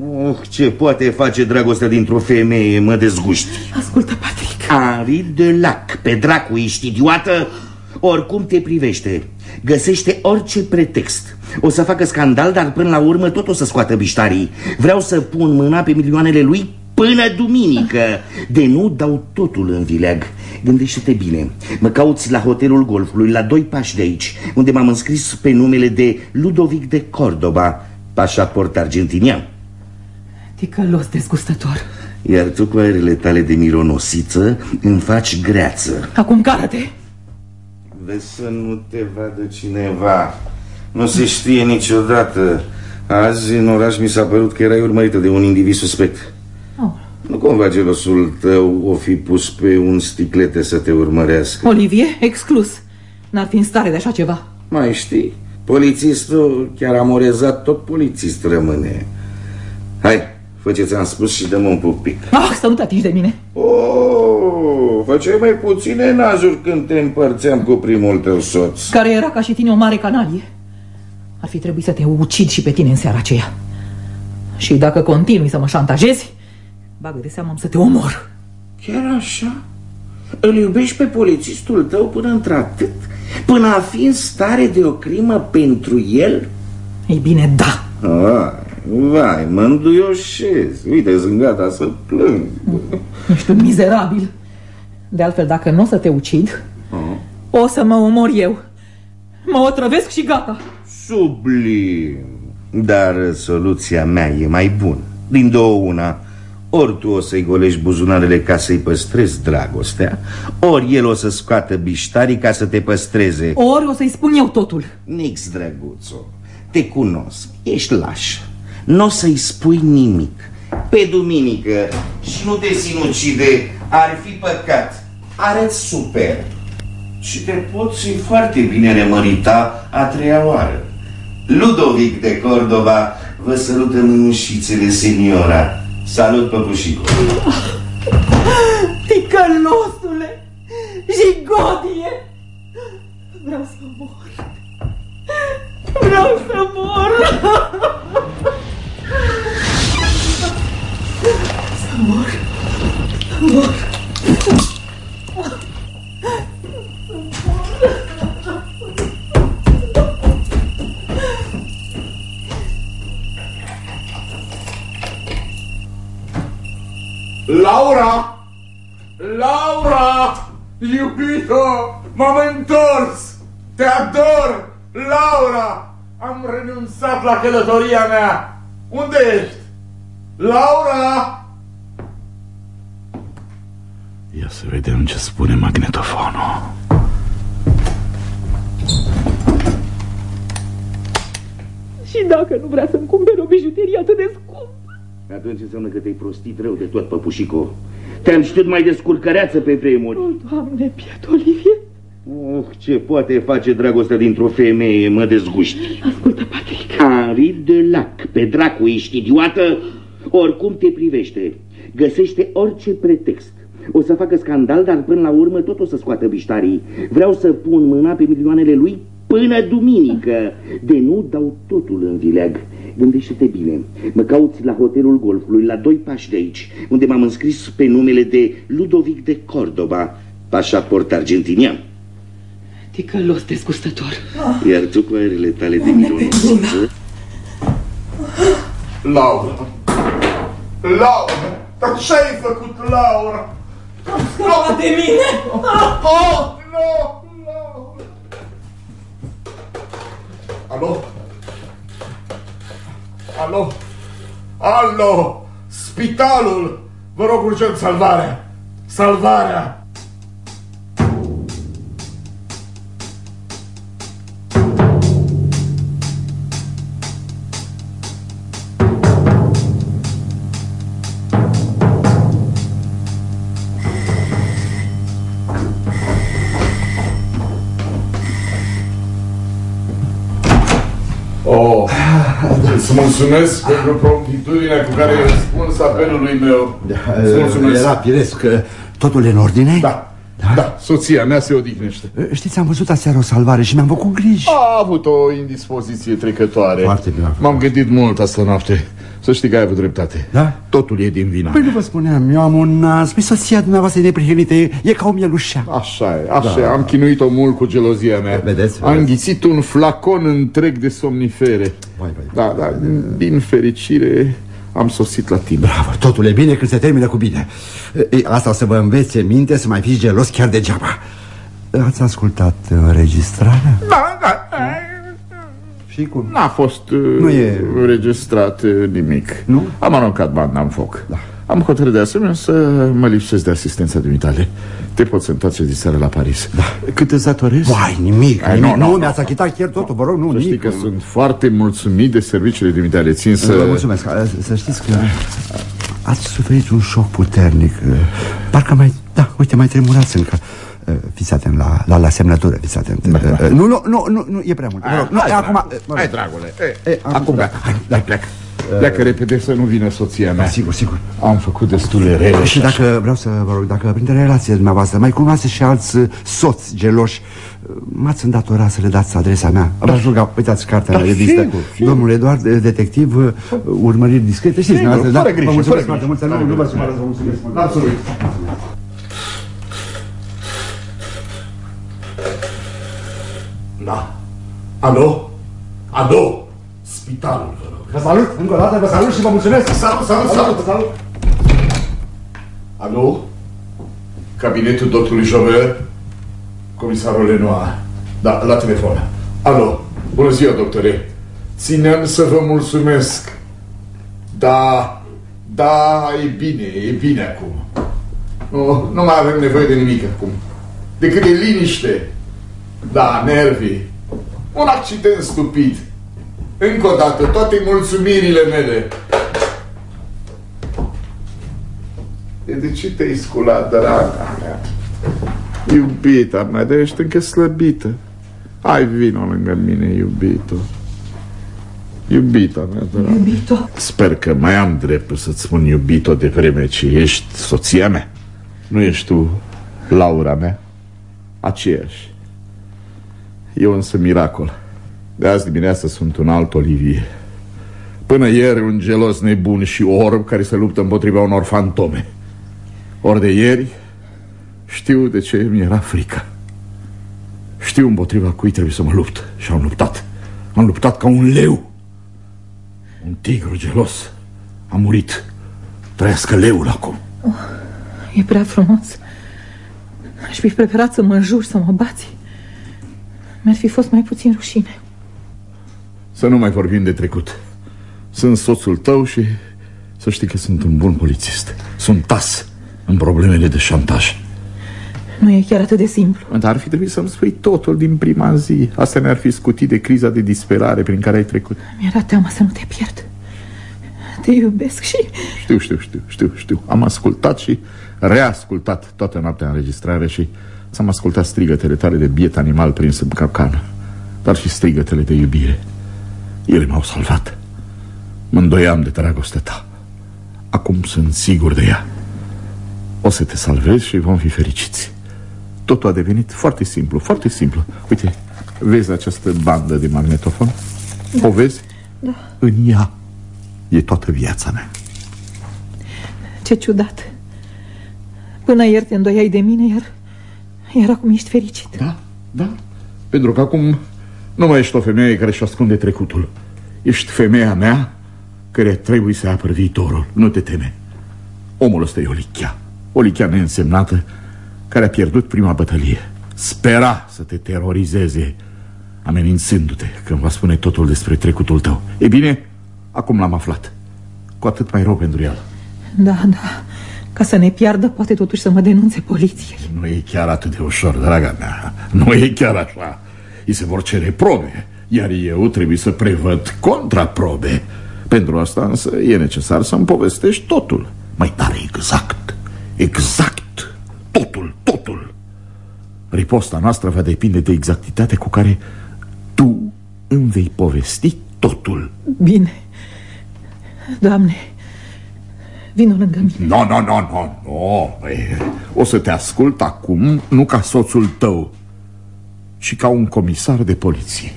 Oh, ce poate face dragostea dintr-o femeie, mă dezguști. Ascultă, Patrick. Henri de Lac, pe dracu, ești idiotă? Oricum te privește, găsește orice pretext. O să facă scandal, dar până la urmă tot o să scoată biștarii. Vreau să pun mâna pe milioanele lui până duminică. De nu dau totul în vileag. Gândește-te bine. Mă cauți la hotelul golfului, la doi pași de aici, unde m-am înscris pe numele de Ludovic de Cordoba, pașaport argentinian. Ticălos dezgustător. Iar tu cu aerele tale de mironosiță îmi faci greață. Acum cară-te. Vezi să nu te vadă cineva. Nu se știe niciodată. Azi în oraș mi s-a părut că erai urmărită de un individ suspect. Oh. Nu cumva gelosul tău o fi pus pe un sticlete să te urmărească. Olivier, exclus. N-ar fi în stare de așa ceva. Mai știi, polițistul chiar amorezat tot polițist rămâne. Hai, fă ce ți-am spus și dăm un pupic. Ah, să nu te atingi de mine. Oh, făceai mai puține nazuri când te împărțeam cu primul tău soț. Care era ca și tine o mare canalie. Ar fi trebuit să te ucid și pe tine în seara aceea. Și dacă continui să mă șantajezi, bagă de seama am să te omor. Chiar așa? Îl iubești pe polițistul tău până într-atât? Până a fi în stare de o crimă pentru el? Ei bine, da. Vai, vai, mă înduioșez. Uite, sunt gata să plâng. Ești un mizerabil. De altfel, dacă nu o să te ucid, o să mă omor eu. Mă otrăvesc și gata. Sublim. Dar soluția mea e mai bună. Din două una, ori tu o să-i golești buzunarele ca să-i păstrezi dragostea, ori el o să scoată biștarii ca să te păstreze. Ori o să-i spun eu totul. Nix, drăguțo, te cunosc, ești laș. Nu o să-i spui nimic. Pe duminică și nu te sinucide, ar fi păcat. Arăți super. Și te poți foarte bine remărita a treia oară. Ludovic de Cordova vă sărută mânușițele, seniora. Salut, păpușico. Ticălosule! Jigodie! Vreau să mor. Vreau să mor. Mor. Mor. Laura! Laura! Iubito! M-am întors! Te ador! Laura! Am renunțat la călătoria mea! Unde ești? Laura! Ia să vedem ce spune magnetofonul. Și dacă nu vrea să-mi cumpere o bijuterie atât de scumpă? Atunci înseamnă că te-ai prostit rău de tot, păpușico. Te-am știut mai descurcăreață pe vremuri. O, Doamne, piet, Olivier. Oh, ce poate face dragostea dintr-o femeie, mă dezguști. Ascultă, Patrick. Henri de Lac, pe dracu, ești idiotă? Oricum te privește, găsește orice pretext. O să facă scandal, dar până la urmă tot o să scoată biștarii. Vreau să pun mâna pe milioanele lui până duminică. De nu dau totul în vileag. Gândește-te bine. Mă cauți la hotelul golfului, la doi pași de aici, unde m-am înscris pe numele de Ludovic de Cordoba, pașaport argentinian. Ticălos dezgustător. Iar tu cu aerele tale de minunăță Laura! Laura! Dar ce ai făcut, Laura? Scăpa de mine! Oh, nu! Laura! Alo? Alo? Alo? Spitalul! Vă rog urgent salvarea! Salvarea! Mulțumesc pentru promptitudinea cu care ai răspuns apelului meu. Îți mulțumesc. Era firesc. Totul e în ordine? Da, da, soția mea se odihnește. Știți, am văzut aseară o salvare și mi-am făcut griji. A avut o indispoziție trecătoare. Foarte bine. M-am gândit mult asta noapte. Să știi că ai avut dreptate. Da? Totul e din vina Păi mea. nu vă spuneam, eu am un nas. Păi soția dumneavoastră e neprihănită, e, e ca o mielușea. Așa e, așa da. Am chinuit-o mult cu gelozia mea. Vedeți, Am vedeți. înghițit un flacon întreg de somnifere. Vai, vai. Da, da, din fericire am sosit la timp. Bravo, totul e bine când se termină cu bine. E, Asta o să vă învețe minte să mai fiți gelos chiar degeaba. Ați ascultat înregistrarea? Da, da. Și cum? N-a fost uh, Nu e- înregistrat uh, nimic. Nu? Am aruncat banda în foc. Da. Am hotărât de asemenea să mă lipsesc de asistența dumitale. Te poți întoarce de seară la Paris. Da. Cât îți datorezi? Vai, nimic, Ai, nimic. nu, Nu, nu, mi-ați achitat chiar totul, vă rog, nu, Să știi nimic. că sunt foarte mulțumit de serviciile dumitale. Țin să... Vă mulțumesc. Să știți că ați suferit un șoc puternic. Parcă mai, da, uite, mai tremurați încă. Fiți atent la, la, la semnătură, fiți atent. Nu, nu, nu, nu, nu, e prea mult. Mă rog, nu, Hai, acum... dragule, mă rog. Hai, dragule. E, E, acum, acum, gata. Hai, hai, pleacă. Pleacă repede să nu vină soția mea. Da, sigur, sigur. Am făcut destule rele. Și dacă, vreau să vă rog, dacă printre relațiile dumneavoastră mai cunoaște și alți uh, soți geloși, uh, m-ați îndatorat să le dați adresa mea. V-aș ruga, uitați cartea Da, în revistă. sigur, sigur. Domnul Eduard, uh, detectiv, uh, urmăriri discrete. Știți, Sigur, dumneavoastră, fără grijă, Vă mulțumesc fără foarte mult, să grijă. nu, nu vă supărați, vă mulțumesc mult. Absolut. Da. Alo? Alo? Spitalul, vă rog. Vă salut, încă o dată, vă salut și vă mulțumesc. Salut, salut, salut, salut. Alo? Cabinetul doctorului Jobert? Comisarul Lenoir. Da, la telefon. Alo? Bună ziua, doctore. Țineam să vă mulțumesc. Da, da, e bine, e bine acum. Nu, nu mai avem nevoie de nimic acum. Decât de liniște. Da, nervii. Un accident stupid. Încă o dată, toate mulțumirile mele. E de ce te-ai sculat, draga mea? Iubita mea, de ești încă slăbită. Hai, vino lângă mine, iubito. Iubita mea, dragă. Iubito. Sper că mai am dreptul să-ți spun iubito de vreme ce ești soția mea. Nu ești tu Laura mea? Aceeași. Eu însă miracol. De azi dimineață sunt un alt Olivier. Până ieri un gelos nebun și orb care se luptă împotriva unor fantome. Ori de ieri știu de ce mi era frică. Știu împotriva cui trebuie să mă lupt și am luptat. Am luptat ca un leu. Un tigru gelos a murit. Trăiască leul acum. E prea frumos. Aș fi preferat să mă jur, să mă bați. Mi-ar fi fost mai puțin rușine. Să nu mai vorbim de trecut. Sunt soțul tău și să știi că sunt un bun polițist. Sunt tas în problemele de șantaj. Nu e chiar atât de simplu. Dar ar fi trebuit să-mi spui totul din prima zi. Asta ne-ar fi scutit de criza de disperare prin care ai trecut. Mi-era teamă să nu te pierd. Te iubesc și... Știu, știu, știu, știu, știu. Am ascultat și reascultat toată noaptea înregistrare și ți-am ascultat strigătele tale de biet animal prins în capcană, dar și strigătele de iubire. Ele m-au salvat. Mă îndoiam de dragostea ta. Acum sunt sigur de ea. O să te salvezi și vom fi fericiți. Totul a devenit foarte simplu, foarte simplu. Uite, vezi această bandă de magnetofon? Da. O vezi? Da. În ea e toată viața mea. Ce ciudat. Până ieri te îndoiai de mine, iar, iar acum ești fericit. Da, da. Pentru că acum nu mai ești o femeie care își ascunde trecutul. Ești femeia mea care trebuie să apăr viitorul. Nu te teme. Omul ăsta e o lichea. O lichea neînsemnată care a pierdut prima bătălie. Spera să te terorizeze, amenințându-te când va spune totul despre trecutul tău. E bine, acum l-am aflat. Cu atât mai rău pentru el. Da, da. Ca să ne piardă, poate totuși să mă denunțe poliției. Nu e chiar atât de ușor, draga mea. Nu e chiar așa. Îi se vor cere probe, iar eu trebuie să prevăd contraprobe. Pentru asta însă e necesar să-mi povestești totul. Mai tare exact, exact, totul, totul. Riposta noastră va depinde de exactitatea cu care tu îmi vei povesti totul. Bine. Doamne, vină lângă mine. Nu, nu, nu, nu, nu. O să te ascult acum, nu ca soțul tău, ci ca un comisar de poliție.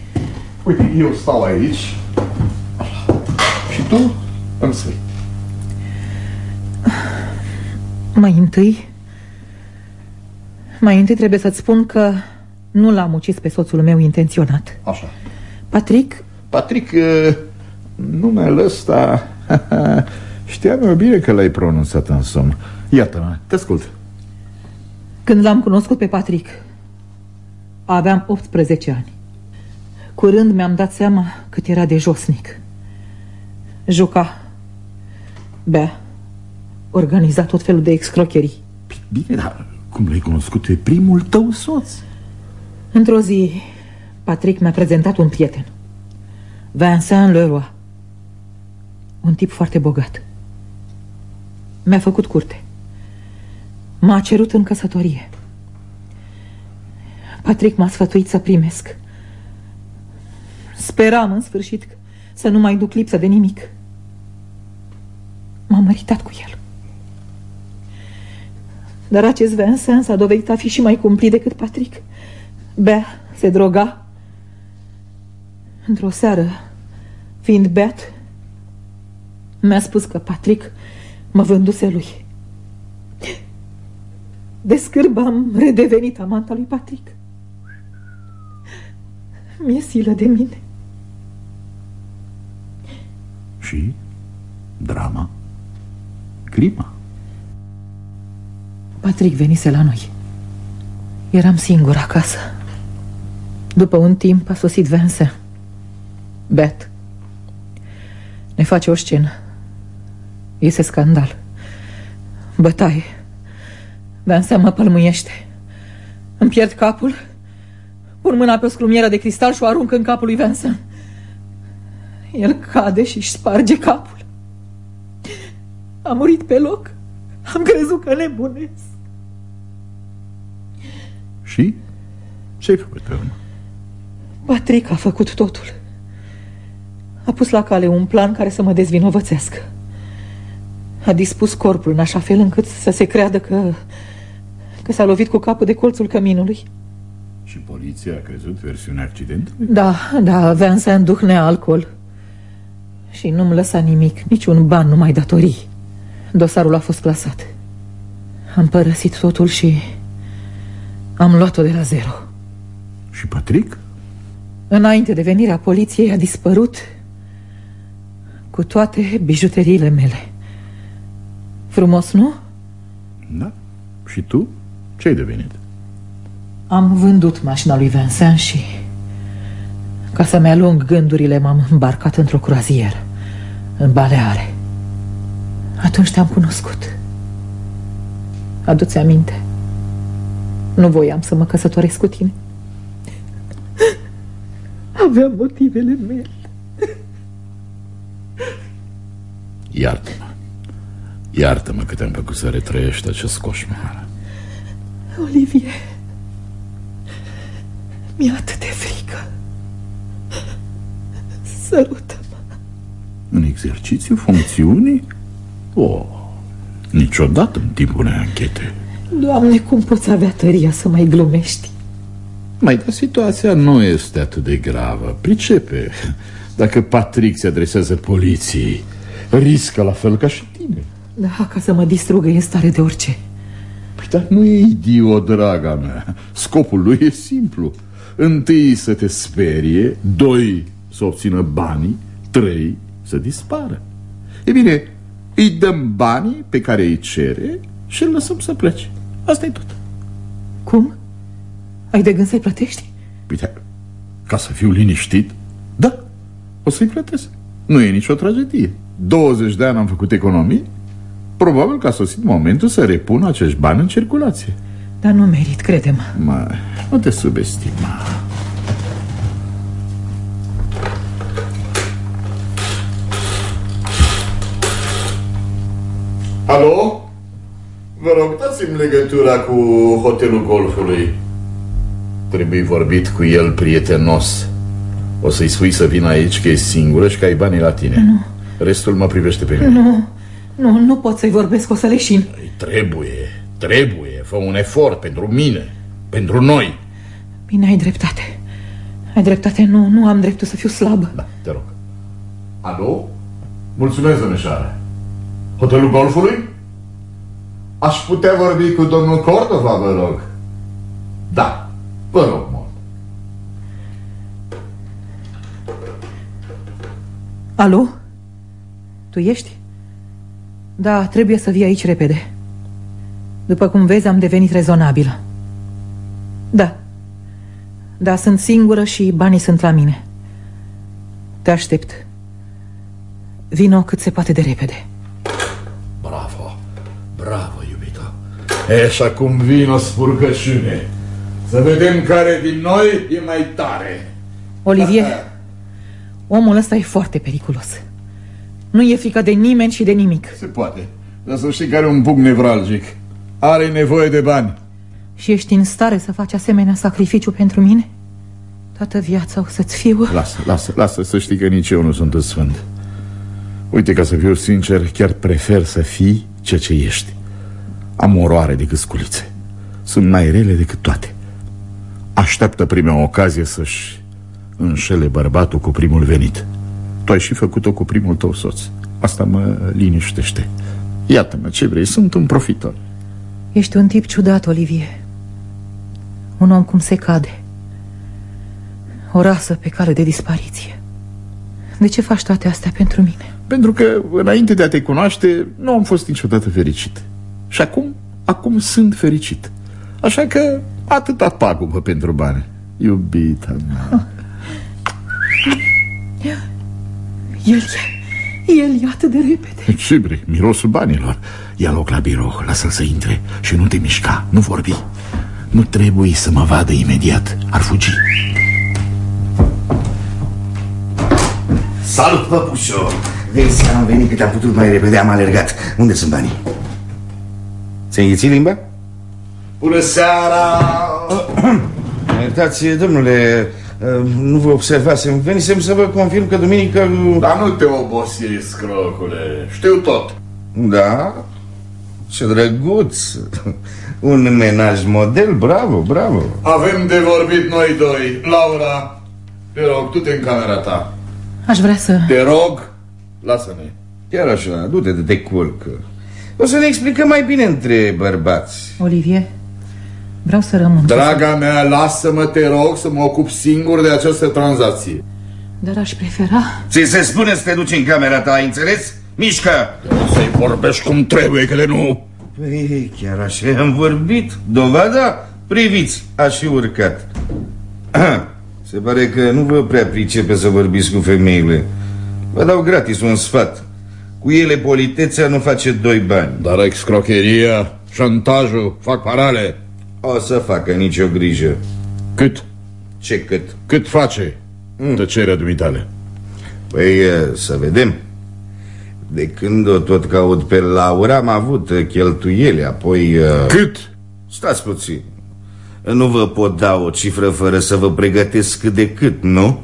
Uite, eu stau aici și tu îmi spui. Mai întâi... Mai întâi trebuie să-ți spun că nu l-am ucis pe soțul meu intenționat. Așa. Patrick? Patrick, numele ăsta... Știam eu bine că l-ai pronunțat în somn. Iată-mă, te ascult. Când l-am cunoscut pe Patrick, aveam 18 ani. Curând mi-am dat seama cât era de josnic. Juca, bea, organiza tot felul de excrocherii. Bine, dar cum l-ai cunoscut pe primul tău soț? Într-o zi, Patrick mi-a prezentat un prieten. Vincent Leroy. Un tip foarte bogat. Mi-a făcut curte. M-a cerut în căsătorie. Patrick m-a sfătuit să primesc. Speram în sfârșit să nu mai duc lipsă de nimic. M-am măritat cu el. Dar acest Vincent s-a dovedit a fi și mai cumplit decât Patrick. Bea, se droga. Într-o seară, fiind beat, mi-a spus că Patrick mă vânduse lui. De scârbă am redevenit amanta lui Patrick. Mi-e silă de mine. Și drama, crima. Patrick venise la noi. Eram singur acasă. După un timp a sosit Vincent. Bet. Ne face o scenă. Iese scandal. Bătaie. Vincent mă pălmuiește. Îmi pierd capul. Pun mâna pe o scrumieră de cristal și o arunc în capul lui Vincent. El cade și își sparge capul. A murit pe loc. Am crezut că nebunesc. Și? Ce-ai făcut pe urmă? Patrick a făcut totul. A pus la cale un plan care să mă dezvinovățească. A dispus corpul în așa fel încât să se creadă că, că s-a lovit cu capul de colțul căminului. Și poliția a crezut versiunea accidentului? Da, da, Vincent duhnea alcool. Și nu-mi lăsa nimic, niciun ban, numai datorii. Dosarul a fost clasat. Am părăsit totul și am luat-o de la zero. Și Patrick? Înainte de venirea poliției a dispărut cu toate bijuteriile mele. Frumos, nu? Da. Și tu? Ce-ai devenit? Am vândut mașina lui Vincent și ca să-mi alung gândurile m-am îmbarcat într-o croazieră în Baleare. Atunci te-am cunoscut. Adu-ți aminte. Nu voiam să mă căsătoresc cu tine. Aveam motivele mele. Iartă-mă. Iartă-mă că te-am făcut să retrăiești acest coșmar. Olivier, mi-e atât de frică. Sărută-mă. În exercițiu funcțiunii? Oh, niciodată în timpul unei anchete. Doamne, cum poți avea tăria să mai glumești? Mai, dar situația nu este atât de gravă. Pricepe, dacă Patrick se adresează poliției, riscă la fel ca și tine. Da, ca să mă distrugă, e în stare de orice. Păi, dar nu e idiot, draga mea. Scopul lui e simplu. întâi să te sperie, doi să obțină banii, trei să dispară. E bine, îi dăm banii pe care îi cere și îl lăsăm să plece. Asta e tot. Cum? Ai de gând să-i plătești? Uite, ca să fiu liniștit, da, o să-i plătesc. Nu e nicio tragedie. 20 de ani am făcut economii, probabil că a sosit momentul să repun acești bani în circulație. Dar nu merit, crede-mă. Mă, nu te subestima. Alo? Vă rog, dați-mi legătura cu hotelul golfului. Trebuie vorbit cu el prietenos. O să-i spui să vină aici că e singură și că ai banii la tine. Nu. Restul mă privește pe mine. Nu, nu, nu pot să-i vorbesc, o să leșin. Păi trebuie, trebuie. Fă un efort pentru mine, pentru noi. Bine, ai dreptate. Ai dreptate, nu, nu am dreptul să fiu slabă. Da, te rog. Alo? Mulțumesc, domnișoare. Hotelul golfului? Aș putea vorbi cu domnul Cordova, vă rog. Da, vă rog mult. Alo? Tu ești? Da, trebuie să vii aici repede. După cum vezi, am devenit rezonabilă. Da. Da, sunt singură și banii sunt la mine. Te aștept. Vino cât se poate de repede. Bravo, bravo, iubito. E, și acum vin o spurcăciune. Să vedem care din noi e mai tare. Olivier, omul ăsta e foarte periculos. Nu e frică de nimeni și de nimic. Se poate, dar să știi că are un punct nevralgic. Are nevoie de bani. Și ești în stare să faci asemenea sacrificiu pentru mine? Toată viața o să-ți fiu... Lasă, lasă, lasă să știi că nici eu nu sunt sfânt. Uite, ca să fiu sincer, chiar prefer să fii ceea ce ești. Am oroare decât sculițe. Sunt mai rele decât toate. Așteaptă prima ocazie să-și înșele bărbatul cu primul venit. Tu ai și făcut-o cu primul tău soț. Asta mă liniștește. Iată-mă, ce vrei, sunt un profitor. Ești un tip ciudat, Olivier. Un om cum se cade. O rasă pe cale de dispariție. De ce faci toate astea pentru mine? Pentru că, înainte de a te cunoaște, nu am fost niciodată fericit. Și acum, acum sunt fericit. Așa că atâta pagubă pentru bani. Iubita mea. El e, el e atât de repede. Ce vrei? Mirosul banilor. Ia loc la birou, lasă-l să intre și nu te mișca, nu vorbi. Nu trebuie să mă vadă imediat, ar fugi. Salut, păpușo! Vezi că am venit cât am putut mai repede, am alergat. Unde sunt banii? Ți-ai înghițit limba? Bună seara! Iertați, domnule, nu vă observasem. Venisem să vă confirm că duminică... Dar nu te obosi, scrocule. Știu tot. Da? Ce drăguț! Un menaj model, bravo, bravo! Avem de vorbit noi doi. Laura, te rog, du-te în camera ta. Aș vrea să... Te rog, lasă-ne. Chiar așa, du-te de te culc. O să ne explicăm mai bine între bărbați. Olivier, vreau să rămân. Draga mea, lasă-mă, te rog, să mă ocup singur de această tranzacție. Dar aș prefera... Ți se spune să te duci în camera ta, ai înțeles? Mișcă! Să-i vorbești cum trebuie, că de nu... Păi, chiar așa am vorbit. Dovada? Priviți, aș și urcat. Se pare că nu vă prea pricepe să vorbiți cu femeile. Vă dau gratis un sfat. Cu ele politețea nu face doi bani. Dar excrocheria, șantajul, fac parale. O să facă nicio grijă. Cât? Ce cât? Cât face mm. tăcerea dumitale? Păi, să vedem. De când o tot caut pe Laura, am avut cheltuieli, apoi... Cât? Stați puțin. Nu vă pot da o cifră fără să vă pregătesc cât de cât, nu?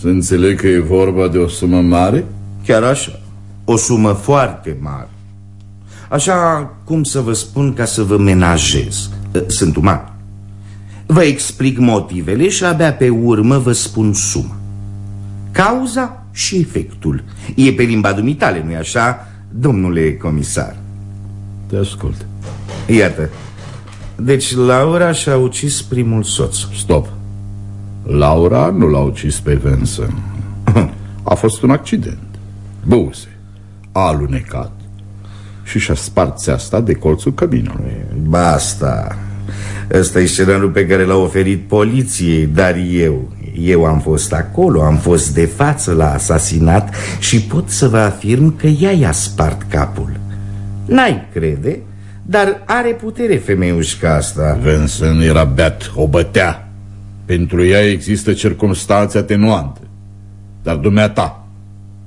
Să înțeleg că e vorba de o sumă mare? Chiar așa. O sumă foarte mare. Așa cum să vă spun ca să vă menajez. Sunt uman. Vă explic motivele și abia pe urmă vă spun suma. Cauza și efectul. E pe limba dumitale, nu-i așa, domnule comisar? Te ascult. Iată. Deci Laura și-a ucis primul soț. Stop. Laura nu l-a ucis pe Vincent. A fost un accident. Băuse, a alunecat și și-a spart asta de colțul cabinului. Basta. Ăsta e scenariul pe care l-a oferit poliției, dar eu, eu am fost acolo, am fost de față la asasinat și pot să vă afirm că ea i-a spart capul. N-ai crede, dar are putere femeiușca asta. Vincent era beat, o bătea. Pentru ea există circunstanțe atenuante. Dar dumneata,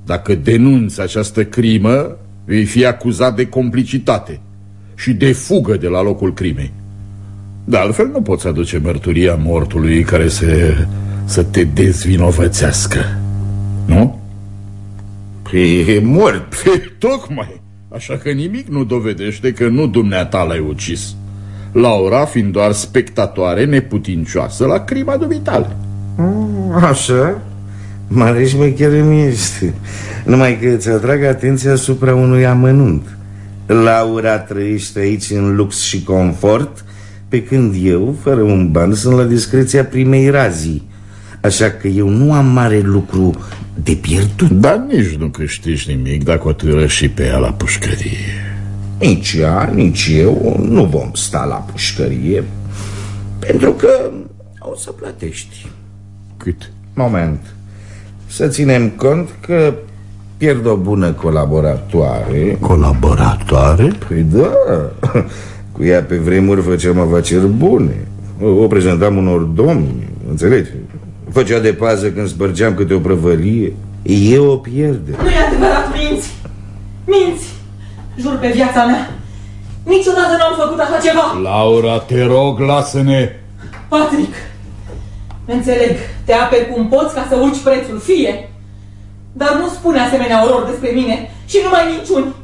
dacă denunți această crimă, vei fi acuzat de complicitate și de fugă de la locul crimei. De altfel nu poți aduce mărturia mortului care se, să te dezvinovățească. Nu? Păi e mort. Păi, tocmai. Așa că nimic nu dovedește că nu dumneata l-ai ucis. Laura fiind doar spectatoare neputincioasă la crima dumitale. Mm, Așa? Mare șmecher îmi ești Numai că îți atrag atenția asupra unui amănunt Laura trăiește aici în lux și confort Pe când eu, fără un ban, sunt la discreția primei razii Așa că eu nu am mare lucru de pierdut Dar nici nu câștigi nimic dacă o târă și pe ea la pușcărie. Nici ea, nici eu nu vom sta la pușcărie Pentru că o să plătești Cât? Moment Să ținem cont că pierd o bună colaboratoare Colaboratoare? Păi da, cu ea pe vremuri făceam afaceri bune O, o prezentam unor domni, înțelegi? Făcea de pază când spărgeam câte o prăvălie E o pierde Nu e adevărat, minți! Minți! Jur pe viața mea! Niciodată n-am făcut așa ceva! Laura, te rog, lasă-ne! Patrick! Înțeleg, te aperi cum poți ca să urci prețul, fie! Dar nu spune asemenea orori despre mine și nu mai minciuni!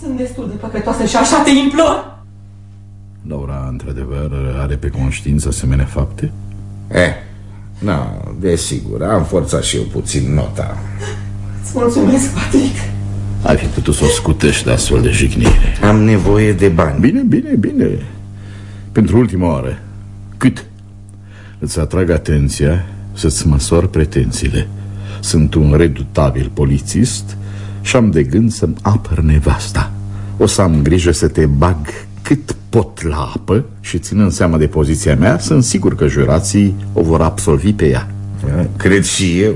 Sunt destul de păcătoasă și așa te implor! Laura, într-adevăr, are pe conștiință asemenea fapte? Eh, na, desigur, am forțat și eu puțin nota Îți mulțumesc, Patrick! Ai fi putut să o scutești de astfel de jignire. Am nevoie de bani Bine, bine, bine. Pentru ultima oară, cât? Îți atrag atenția să-ți măsor pretențiile. Sunt un redutabil polițist și am de gând să-mi apăr nevasta. O să am grijă să te bag cât pot la apă și ținând seama de poziția mea, sunt sigur că jurații o vor absolvi pe ea. Cred și eu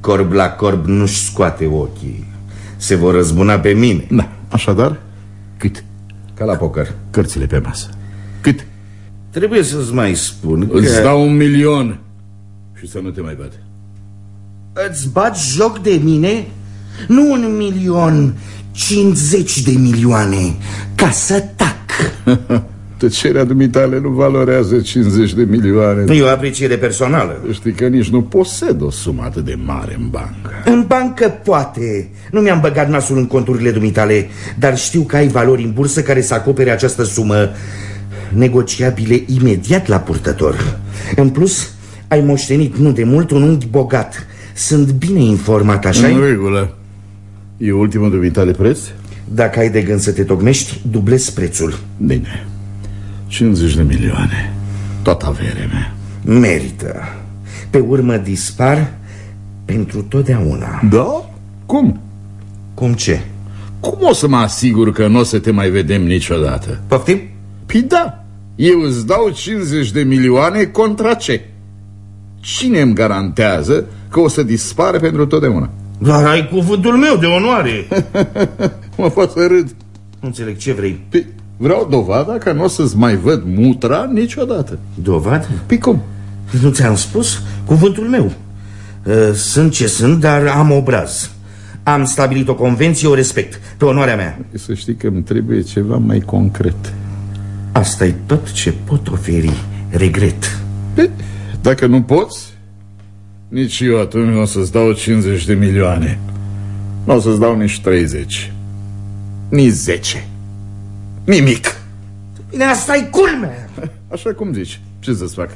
Corb la corb nu-și scoate ochii Se vor răzbuna pe mine Da, așadar, cât? Ca la poker Cărțile pe masă. Cât? Trebuie să-ți mai spun că... Îți dau un milion și să nu te mai văd. Îți bați joc de mine? Nu un milion, 50 de milioane Ca să tac Tăcerea dumitale nu valorează 50 de milioane. E o apreciere personală Știi că nici nu posed o sumă atât de mare în bancă. În bancă poate Nu mi-am băgat nasul în conturile dumitale Dar știu că ai valori în bursă care să acopere această sumă Negociabile imediat la purtător În plus, ai moștenit nu de mult un unghi bogat Sunt bine informat, așa În regulă. E ultimul dumitale preț? Dacă ai de gând să te tocmești, dublezi prețul Bine. 50 de milioane. Tot averea mea. Merită Pe urmă dispar pentru totdeauna Da? Cum? Cum ce? Cum o să mă asigur că nu o să te mai vedem niciodată? Poftim? Păi da, eu îți dau 50 de milioane contra ce? Cine îmi garantează că o să dispare pentru totdeauna? Dar ai cuvântul meu de onoare Mă fac să râd. Nu înțeleg ce vrei Păi, vreau dovada că nu o să-ți mai văd mutra niciodată. Dovadă? Păi cum? Nu ți-am spus? Cuvântul meu Uh, Sunt ce sunt, dar am obraz Am stabilit o convenție, o respect Pe onoarea mea Să știi că îmi trebuie ceva mai concret. asta e tot ce pot oferi Regret Păi, dacă nu poți, nici eu atunci nu o să-ți dau 50 de milioane. Nu o să-ți dau nici 30. Nici 10. Nimic. Bine, asta e culmea Așa cum zici. Ce să-ți fac?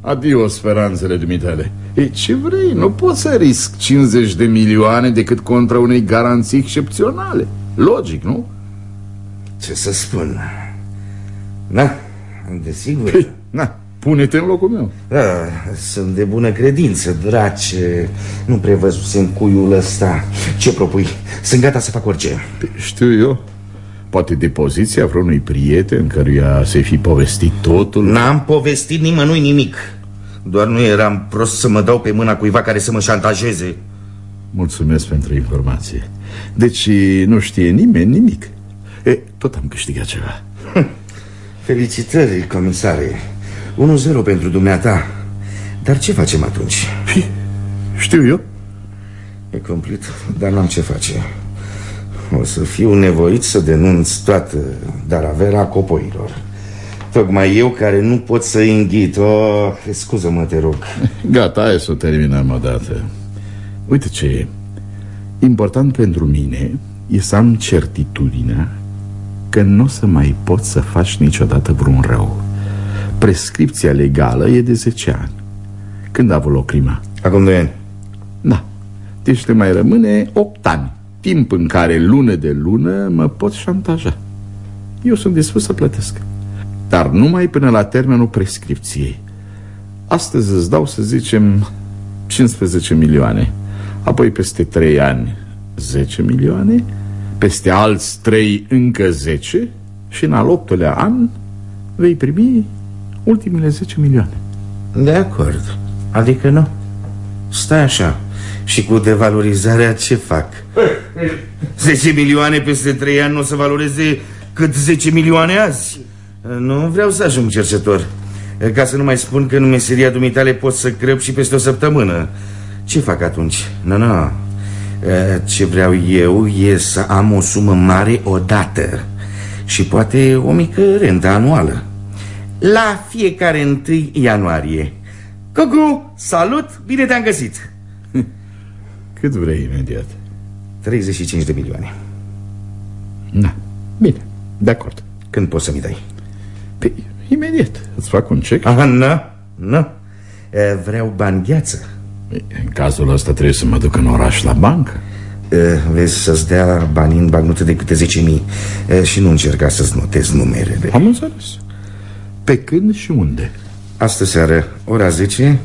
Adio speranțele dumitale. Ei, ce vrei? Nu poți să risc 50 de milioane decât contra unei garanții excepționale. Logic, nu? Ce să spun Da, desigur Păi, na, pune-te în locul meu. Da, Sunt de bună credință, drace. Nu prevăzusem cuiul ăsta. Ce propui? Sunt gata să fac orice. Păi, Știu eu. Poate depoziția vreunui prieten căruia să fi povestit totul? N-am povestit nimănui nimic. Doar nu eram prost să mă dau pe mâna cuiva care să mă șantajeze. Mulțumesc pentru informație. Deci nu știe nimeni nimic. E, Tot am câștigat ceva. Felicitări, comisare 1-0 pentru dumneata. Dar ce facem atunci? Păi, Știu eu. E complet, dar n-am ce face. O să fiu nevoit să denunț toată daravera copoilor. Tocmai eu care nu pot să înghit. Oh, Scuză-mă, te rog. Gata, hai să o terminăm odată. Uite ce e. Important pentru mine e să am certitudinea Că nu o să mai poți să faci niciodată vreun rău Prescripția legală e de 10 ani. Când a avut loc crima? Acum 2 ani. Da. Deci te mai rămâne 8 ani. Timp în care lună de lună mă pot șantaja. Eu sunt dispus să plătesc. Dar numai până la termenul prescripției. Astăzi îți dau să zicem 15 milioane. Apoi peste 3 ani 10 milioane. Peste alți 3 încă 10 Și în al 8-lea an Vei primi ultimele 10 milioane. De acord. Adică nu. Stai așa. Și cu devalorizarea ce fac? 10 milioane peste 3 ani nu o să valoreze cât 10 milioane azi. Nu vreau să ajung cercetor. Ca să nu mai spun că în meseria dumitale pot să crăp și peste o săptămână. Ce fac atunci? Nu, nu Ce vreau eu e să am o sumă mare odată. Și poate o mică rentă anuală La fiecare 1 ianuarie. Cucu, salut, bine te-am găsit. Cât vrei imediat. 35 de milioane. Da, bine, de acord. Când poți să mi dai? Păi, imediat, îți fac un cec. Aha, nu, nu Vreau bani gheață În cazul ăsta trebuie să mă duc în oraș la bancă. Vezi să-ți dea bani în bagnote de câte 10.000 Și nu încerca să-ți notezi numerele. Am înțeles Pe când și unde? Astă seară, ora 10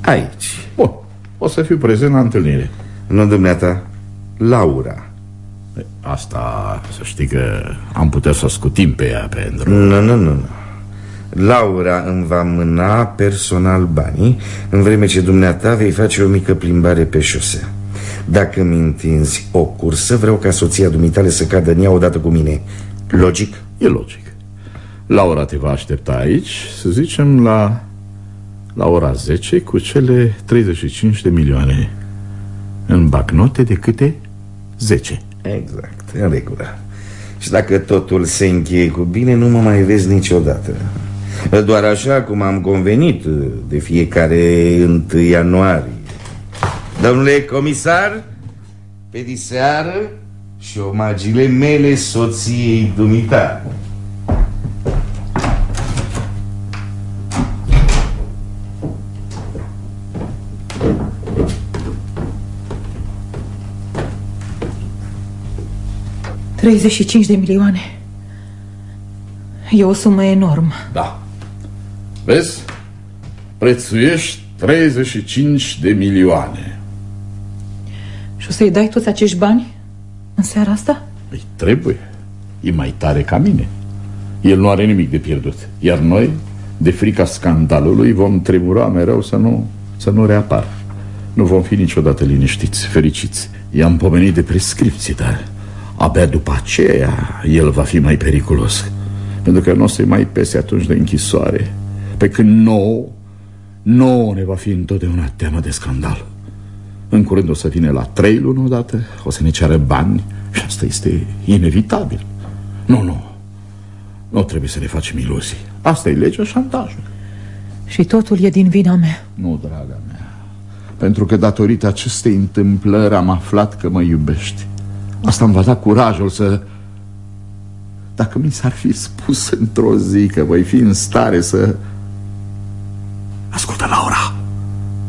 Aici. Bun, o să fiu prezent la întâlnire. Nu dumneata, Laura. Asta, să știi că am putea să o scutim pe ea pentru... Nu, nu, nu, nu. Laura îmi va mâna personal banii În vreme ce dumneata vei face o mică plimbare pe șosea. Dacă mi întinzi o cursă Vreau ca soția dumitale să cadă în ea odată cu mine. Logic? E logic Laura te va aștepta aici, să zicem, la, la ora 10 cu cele 35 de milioane în bacnote de câte 10. Exact, în regulă. Și dacă totul se încheie cu bine, nu mă mai vezi niciodată. Doar așa cum am convenit de fiecare 1 ianuarie. Domnule comisar, pe diseară și șomagile mele soției dumitare. 35 de milioane. E o sumă enormă. Da. Vezi? Prețuiești 35 de milioane. Și o să-i dai toți acești bani în seara asta? Păi trebuie. E mai tare ca mine. El nu are nimic de pierdut. Iar noi, de frica scandalului, vom tremura mereu să nu, să nu reapară. Nu vom fi niciodată liniștiți, fericiți. I-am pomenit de prescripție, dar Abia după aceea El va fi mai periculos. Pentru că nu o să-i mai pese atunci de închisoare. Pe când nouă Nouă ne va fi întotdeauna teamă de scandal. În curând o să vină la trei luni odată O să ne ceară bani Și asta este inevitabil. Nu, nu. Nu trebuie să ne facem iluzii Asta e legea șantajului. Și totul e din vina mea. Nu, draga mea. Pentru că datorită acestei întâmplări Am aflat că mă iubești Asta îmi va da curajul să... Dacă mi s-ar fi spus într-o zi că voi fi în stare să... Ascultă, Laura.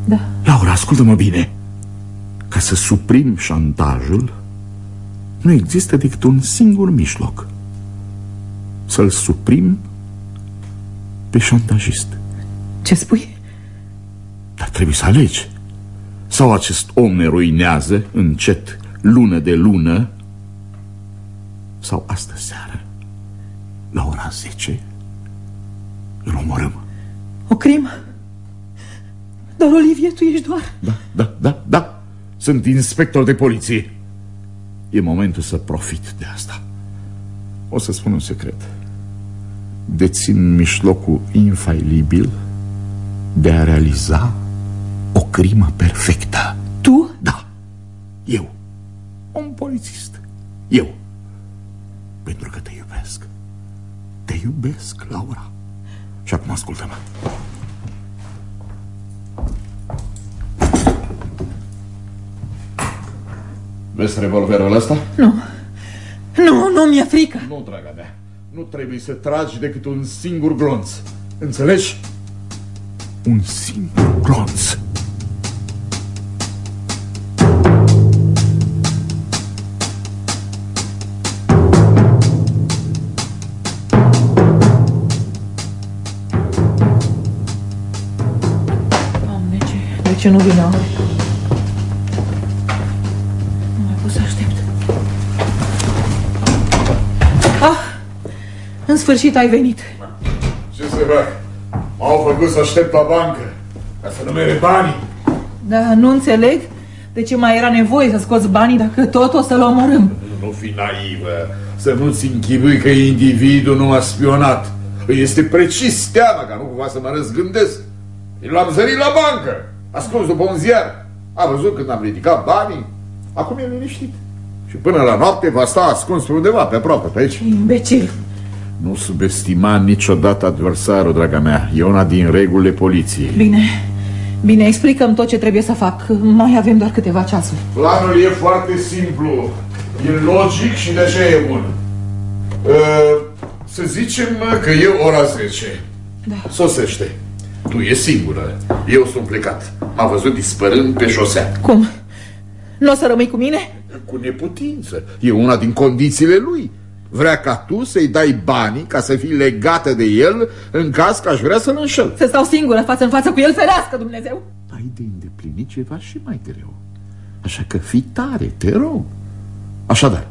Da. Laura, ascultă-mă bine. Ca să suprim șantajul Nu există decât un singur mijloc. Să-l suprim pe șantajist. Ce spui? Dar trebuie să alegi. Sau acest om ne ruinează încet, lună de lună, sau astă seară, la ora 10, îl omorâm. O crimă? Dar, Olivier, tu ești doar... Da, da, da, da. Sunt inspector de poliție. E momentul să profit de asta. O să spun un secret. Dețin mișlocul infailibil de a realiza o crimă perfectă. Tu? Da, eu. Un polițist. Eu. Pentru că te iubesc. Te iubesc, Laura. Și acum ascultă-mă. Vezi revolverul ăsta? Nu. Nu, nu mi-e frică. Nu, draga mea. Nu trebuie să tragi decât un singur glonț. Înțelegi? Un singur glonț. Ce, de ce nu vine aur? Nu mai pot să aștept. Ah, în sfârșit ai venit. Ce să fac? M-au făcut să aștept la bancă ca să numere banii. Dar nu înțeleg de ce mai era nevoie să scoți banii dacă tot o să-l omorâm. Nu fi naivă, să nu-ți închipui că individul nu a spionat. Îi este precis teama ca nu cumva să mă răzgândesc. L-am zărit la bancă, ascuns după un ziar. A văzut când am ridicat banii, acum e liniștit. Și până la noapte va sta ascuns pe undeva, pe aproape, pe aici. Imbecil. Nu subestima niciodată adversarul, draga mea. E una din regulile poliției. Bine, bine, explicăm tot ce trebuie să fac. Mai avem doar câteva ceasuri. Planul e foarte simplu. E logic și de aceea e bun. Uh, să zicem că e ora 10. Da. Sosește. Tu e singură. Eu sunt plecat. M-a văzut dispărând pe șosea. Cum? Nu o să rămâi cu mine? Cu neputință. E una din condițiile lui. Vrea ca tu să-i dai banii ca să fii legată de el în caz că aș vrea să-l înșel. Să stau singură față în față cu el, ferească Dumnezeu! Ai de îndeplinit ceva și mai greu. Așa că fii tare, te rog. Așadar,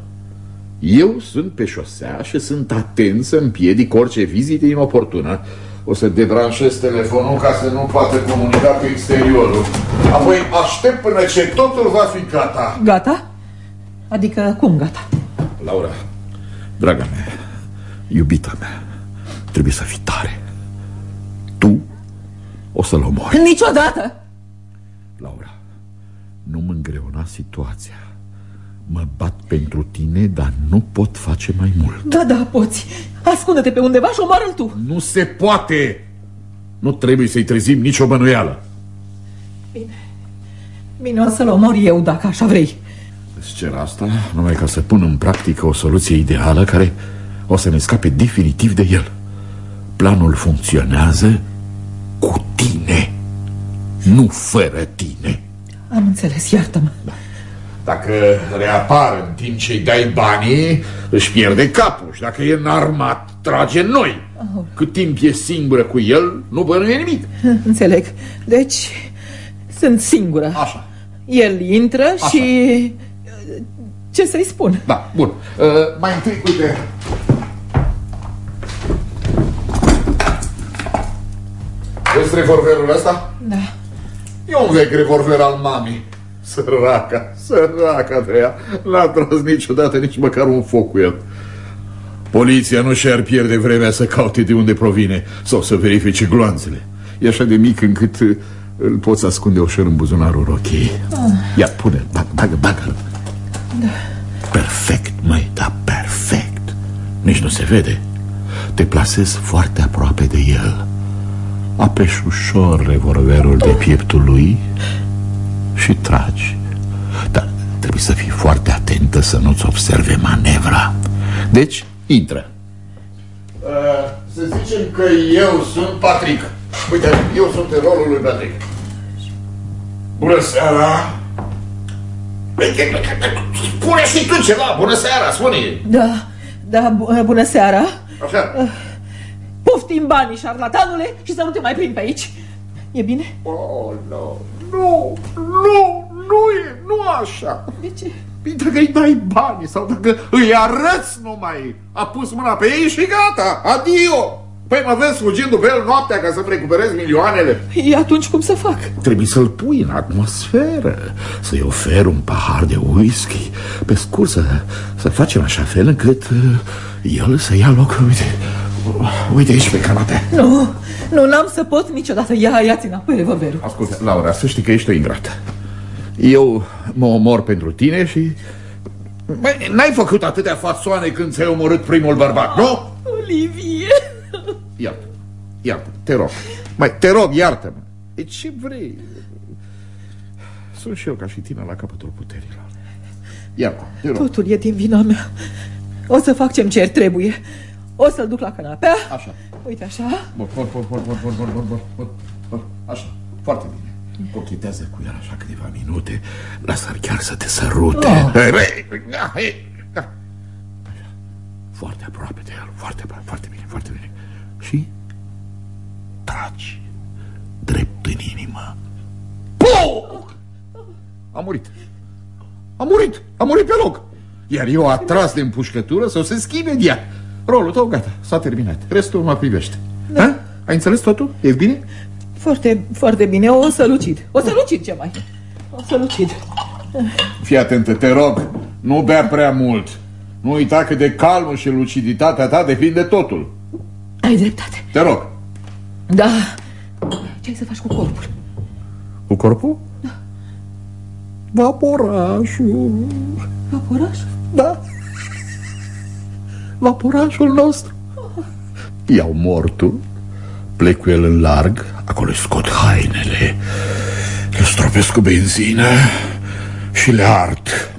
eu sunt pe șosea și sunt atent să împiedic orice vizită inoportună. O să debranșez telefonul ca să nu poată comunica cu exteriorul. Apoi aștept până ce totul va fi gata. Gata? Adică cum gata? Laura, draga mea, iubita mea, trebuie să fii tare. Tu o să-l omori. Niciodată! Laura, nu mă îngreuna situația. Mă bat pentru tine, dar nu pot face mai mult. Da, da, poți. Ascunde-te pe undeva și omoară-l tu. Nu se poate! Nu trebuie să-i trezim nicio bănuială. Bine, o să-l omor eu dacă așa vrei. Îți cer asta numai ca să pun în practică o soluție ideală care o să ne scape definitiv de el. Planul funcționează cu tine, nu fără tine. Am înțeles, iartă-mă. Dacă reapar în timp ce îi dai banii, își pierde capul și dacă e înarmat, trage în noi. Cât timp e singură cu el, nu bănuie nimic. Înțeleg. Deci, sunt singură. Așa. El intră și... Ce să-i spun? Da, bun. Uh, mai întâi, uite... Vezi revolverul ăsta? Da. E un vechi revolver al mamei. Săraca, săraca de ea. N-a tras niciodată nici măcar un foc cu el. Poliția nu și-ar pierde vremea să caute de unde provine sau să verifice gloanțele. E așa de mic încât uh, îl poți ascunde ușor în buzunarul rochiei. Ia, pune, bagă, bagă, bagă da. Perfect, măi, da, perfect. Nici nu se vede. Te plasezi foarte aproape de el. Apeși ușor revolverul de pieptul lui și tragi. Dar trebuie să fii foarte atentă să nu-ți observe manevra. Deci, intră. Uh, să zicem că eu sunt Patrick. Uite, eu sunt în rolul lui Patrick. Bună seara! Spune și tu ceva, bună seara, spune Da, da, bu- bună seara. Așa, Poftim banii, șarlatanule, și să nu te mai prind pe aici. E bine? Oh, nu, nu, nu, nu e, nu așa. De ce? Bine, dacă îi dai bani sau dacă îi arăți numai, a pus mâna pe ei și gata, adio. Păi mă vezi fugind după el noaptea ca să-mi recuperez milioanele? E atunci cum să fac? Trebuie să-l pui în atmosferă, să-i oferi un pahar de whisky. Pe scurt, să, să facem așa fel încât uh, el să ia loc, uite, uite aici pe canapea. Nu, nu, n-am să pot niciodată. Ia, ia-ți înapoi revolverul. Ascultă, Laura, să știi că ești o ingrată. Eu mă omor pentru tine și... Băi, n-ai făcut atâtea fasoane când ți-ai omorât primul bărbat, nu? Olivie! Iartă, iartă, te rog. Mai, te rog, iartă-mă. E ce vrei? Sunt și eu ca și tine la capătul puterilor. Iartă, te rog. Totul e din vina mea. O să fac ce-mi cer trebuie. O să-l duc la canapea. Așa. Uite așa. Bun, bun, bun, bun, bun, bun, bun, bun, bun, bun, bun. Așa, foarte bine. Cochetează cu el așa câteva minute. Lasă-l chiar să te sărute. Oh. Ei, băi, da, ei, da. Așa. Foarte aproape de el, foarte aproape, foarte bine, foarte bine. Și tragi drept în inimă. Puh! A murit. A murit, a murit pe loc. Iar eu atras de împușcătură să o se schimbe imediat. Rolul tău gata, s-a terminat. Restul mă privește. Da. Ai înțeles totul? E bine? Foarte, foarte bine. O să lucid. O să lucid ce mai. O să lucid. Fii atentă, te rog, nu bea prea mult. Nu uita că de calmul și luciditatea ta depinde totul. Ai dreptate. Te rog. Da. Ce ai să faci cu corpul? Cu corpul? Da. Vaporașul. Vaporașul? Da. Vaporașul nostru. Iau mortul, plec cu el în larg, acolo îi scot hainele, le stropesc cu benzină și le ard.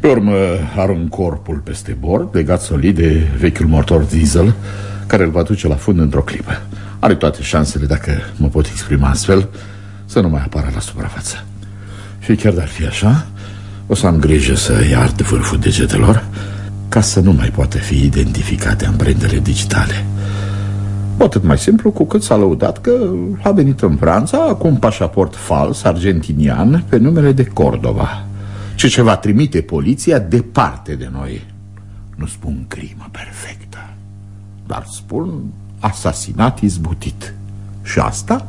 Pe urmă arunc corpul peste bord, legat solid de vechiul motor diesel, care îl va duce la fund într-o clipă. Are toate șansele, dacă mă pot exprima astfel, să nu mai apară la suprafață. Și chiar dacă fi așa, o să am grijă să iard vârful degetelor ca să nu mai poată fi identificate amprentele digitale. Cu atât mai simplu cu cât s-a lăudat că a venit în Franța cu un pașaport fals argentinian pe numele de Cordova și ce va trimite poliția departe de noi. Nu spun crimă perfectă, dar spun asasinat izbutit. Și asta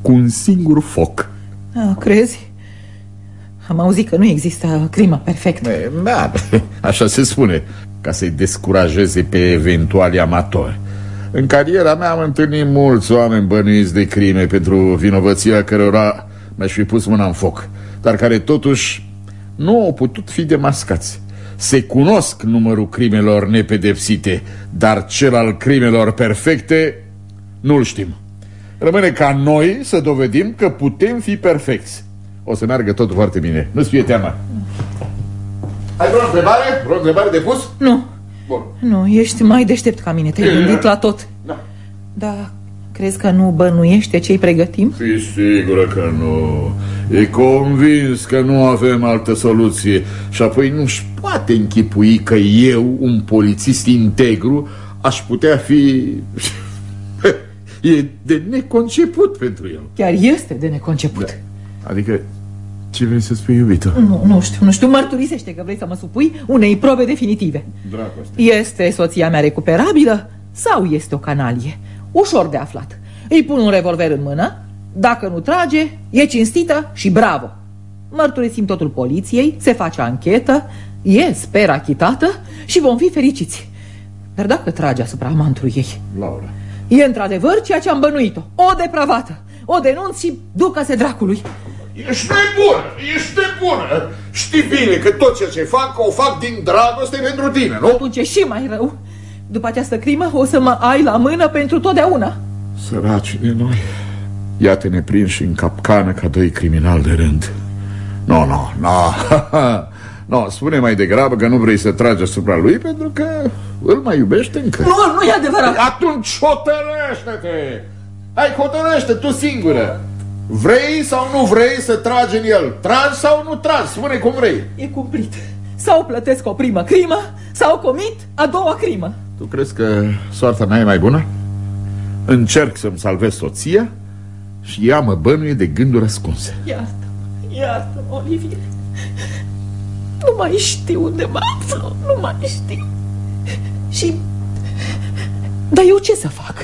cu un singur foc. Ah, crezi? Am auzit că nu există crima perfectă. E, Da, așa se spune, ca să-i descurajeze pe eventuali amatori. În cariera mea am întâlnit mulți oameni bănuiți de crime pentru vinovăția cărora mi-aș fi pus mâna în foc, dar care totuși nu au putut fi demascați. Se cunosc numărul crimelor nepedepsite, dar cel al crimelor perfecte nu-l știm. Rămâne ca noi să dovedim că putem fi perfecți. O să meargă totul foarte bine. Nu-ți fie teamă. Ai vreo întrebare? Vreo întrebare de pus? Nu, Bun. nu, ești mai deștept ca mine, te-ai gândit la tot. Da. Da, crezi că nu bănuiește ce-i pregătim? Fii sigură că nu. E convins că nu avem altă soluție. Și apoi nu-și poate închipui că eu, un polițist integru, aș putea fi... e de neconceput pentru el. Chiar este de neconceput. Adică, ce vrei să spui, iubito? Nu, nu știu, nu știu, mărturisește că vrei să mă supui unei probe definitive. Dragoste. Este soția mea recuperabilă sau este o canalie? Ușor de aflat. Îi pun un revolver în mână, dacă nu trage, e cinstită și bravo. Mărturisim totul poliției, se face anchetă, e, sper, achitată și vom fi fericiți. Dar dacă trage asupra amantului ei, Laura. e într-adevăr ceea ce am bănuit-o, o depravată. O denunț și ducă-se dracului. Ești nebună, ești nebună Știi bine că tot ceea ce fac, o fac din dragoste pentru tine, nu? Atunci e și mai rău. După această crimă o să mă ai la mână pentru totdeauna. Săraci de noi Iată-ne prinși în capcană ca doi criminali de rând Nu, nu, nu Nu, spune mai degrabă că nu vrei să tragi asupra lui Pentru că îl mai iubești încă Nu, nu e adevărat. Atunci hotărăște-te Hai, hotărăște tu singură Vrei sau nu vrei să tragi în el? Tragi sau nu tragi? Spune cum vrei E cumplit. Sau plătesc o primă crimă, sau comit a doua crimă. Tu crezi că soarta mea e mai bună? Încerc să-mi salvez soția Și ea mă bănuie de gânduri ascunse Iartă, iartă, Olivier. Nu mai știu unde mă aflu, nu mai știu. Și... Dar eu ce să fac?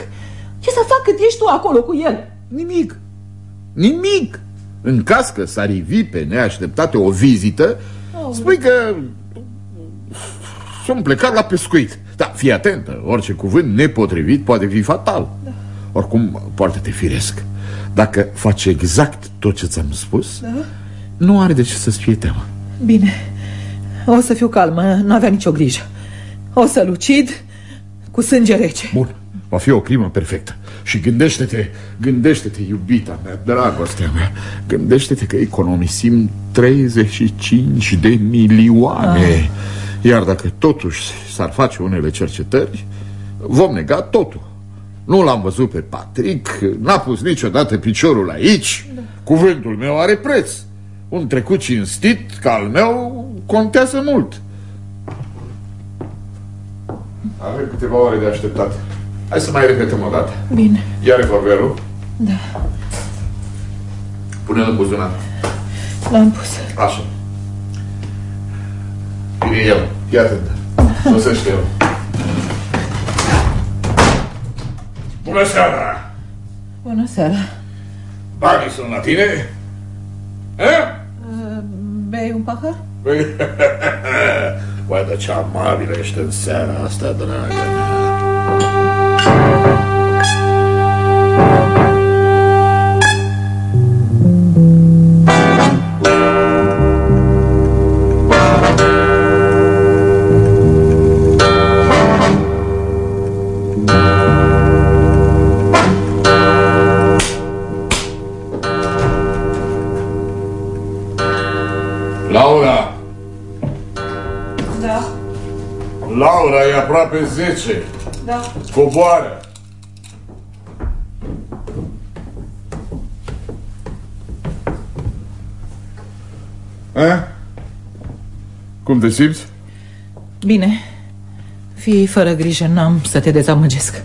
Ce să fac când ești tu acolo cu el? Nimic. Nimic. În caz că s-ar ivi pe neașteptate o vizită Spui că Sunt plecat la pescuit. Da, fii atentă, orice cuvânt nepotrivit poate fi fatal. Da. Oricum, poartă-te firesc. Dacă faci exact tot ce ți-am spus da. Nu are de ce să-ți fie teamă. Bine, o să fiu calmă, nu avea nicio grijă. O să-l ucid cu sânge rece. Bun, va fi o crimă perfectă. Și gândește-te, gândește-te, iubita mea, dragostea mea Gândește-te că economisim 35 de milioane. Ah. Iar dacă totuși s-ar face unele cercetări Vom nega totul. Nu l-am văzut pe Patrick N-a pus niciodată piciorul aici. Da. Cuvântul meu are preț. Un trecut cinstit ca al meu contează mult. Avem câteva ore de așteptat Hai să mai repetăm o dată. Bine. Ia revolverul Da. Pune-l în buzunar. L-am pus. Așa. Vine el, fii atent. Sosește el. Bună seara. Bună seara. Banii sunt la tine? Eh? Bei un pahar? Uai, dar ce amabilă ești în seara asta, dragă mea aproape 10. da Coboară! Eh? Cum te simți? Bine Fii fără grijă, n-am să te dezamăgesc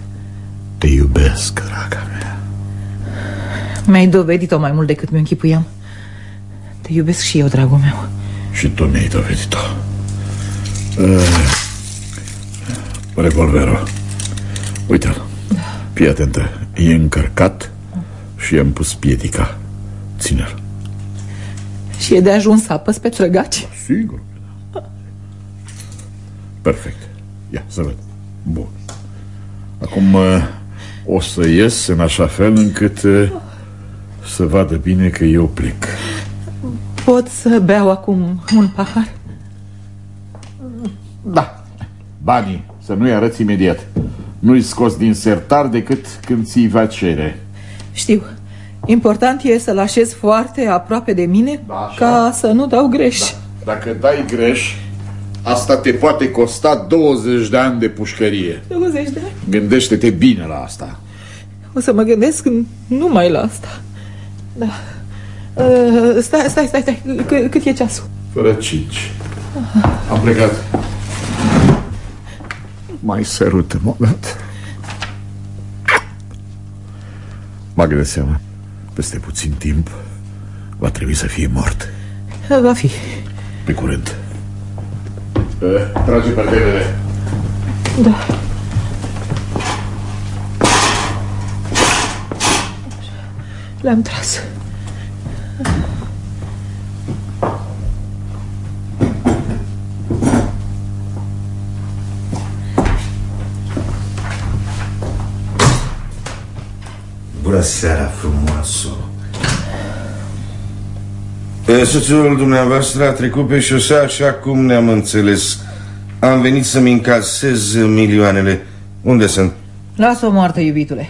Te iubesc, draga mea. Mi-ai dovedit-o mai mult decât mi-o închipuiam Te iubesc și eu, dragul meu Și tu mi-ai dovedit-o. Uh, revolverul. Uite-l. Fii atentă. E încărcat și i-am pus piedica. Ține-l. Și e de ajuns să apăs pe trăgaci Sigur. Perfect. Ia, să văd. Bun. Acum uh, o să ies în așa fel încât uh, să vadă bine că eu plec. Pot să beau acum un pahar? Da. Banii, să nu-i arăți imediat. Nu-i scos din sertar decât când ți-i va cere. Știu Important e să-l așez foarte aproape de mine Da, așa. Ca să nu dau greș Dacă dai greș, asta te poate costa 20 de ani de pușcărie. 20 de ani Gândește-te bine la asta. O să mă gândesc numai la asta Da uh, Stai, stai, stai, stai C- Cât e ceasul? Fără cinci. Am plecat. Mai sărută o dată. Bagă de seama. Peste puțin timp va trebui să fie mort. Va fi Pe curând. Eh, Trage perdelele. Da Le-am tras seara, frumoasă. Soțul dumneavoastră a trecut pe șosea așa cum ne-am înțeles. Am venit să-mi încasez milioanele. Unde sunt? Lasă-o moartă, iubitule.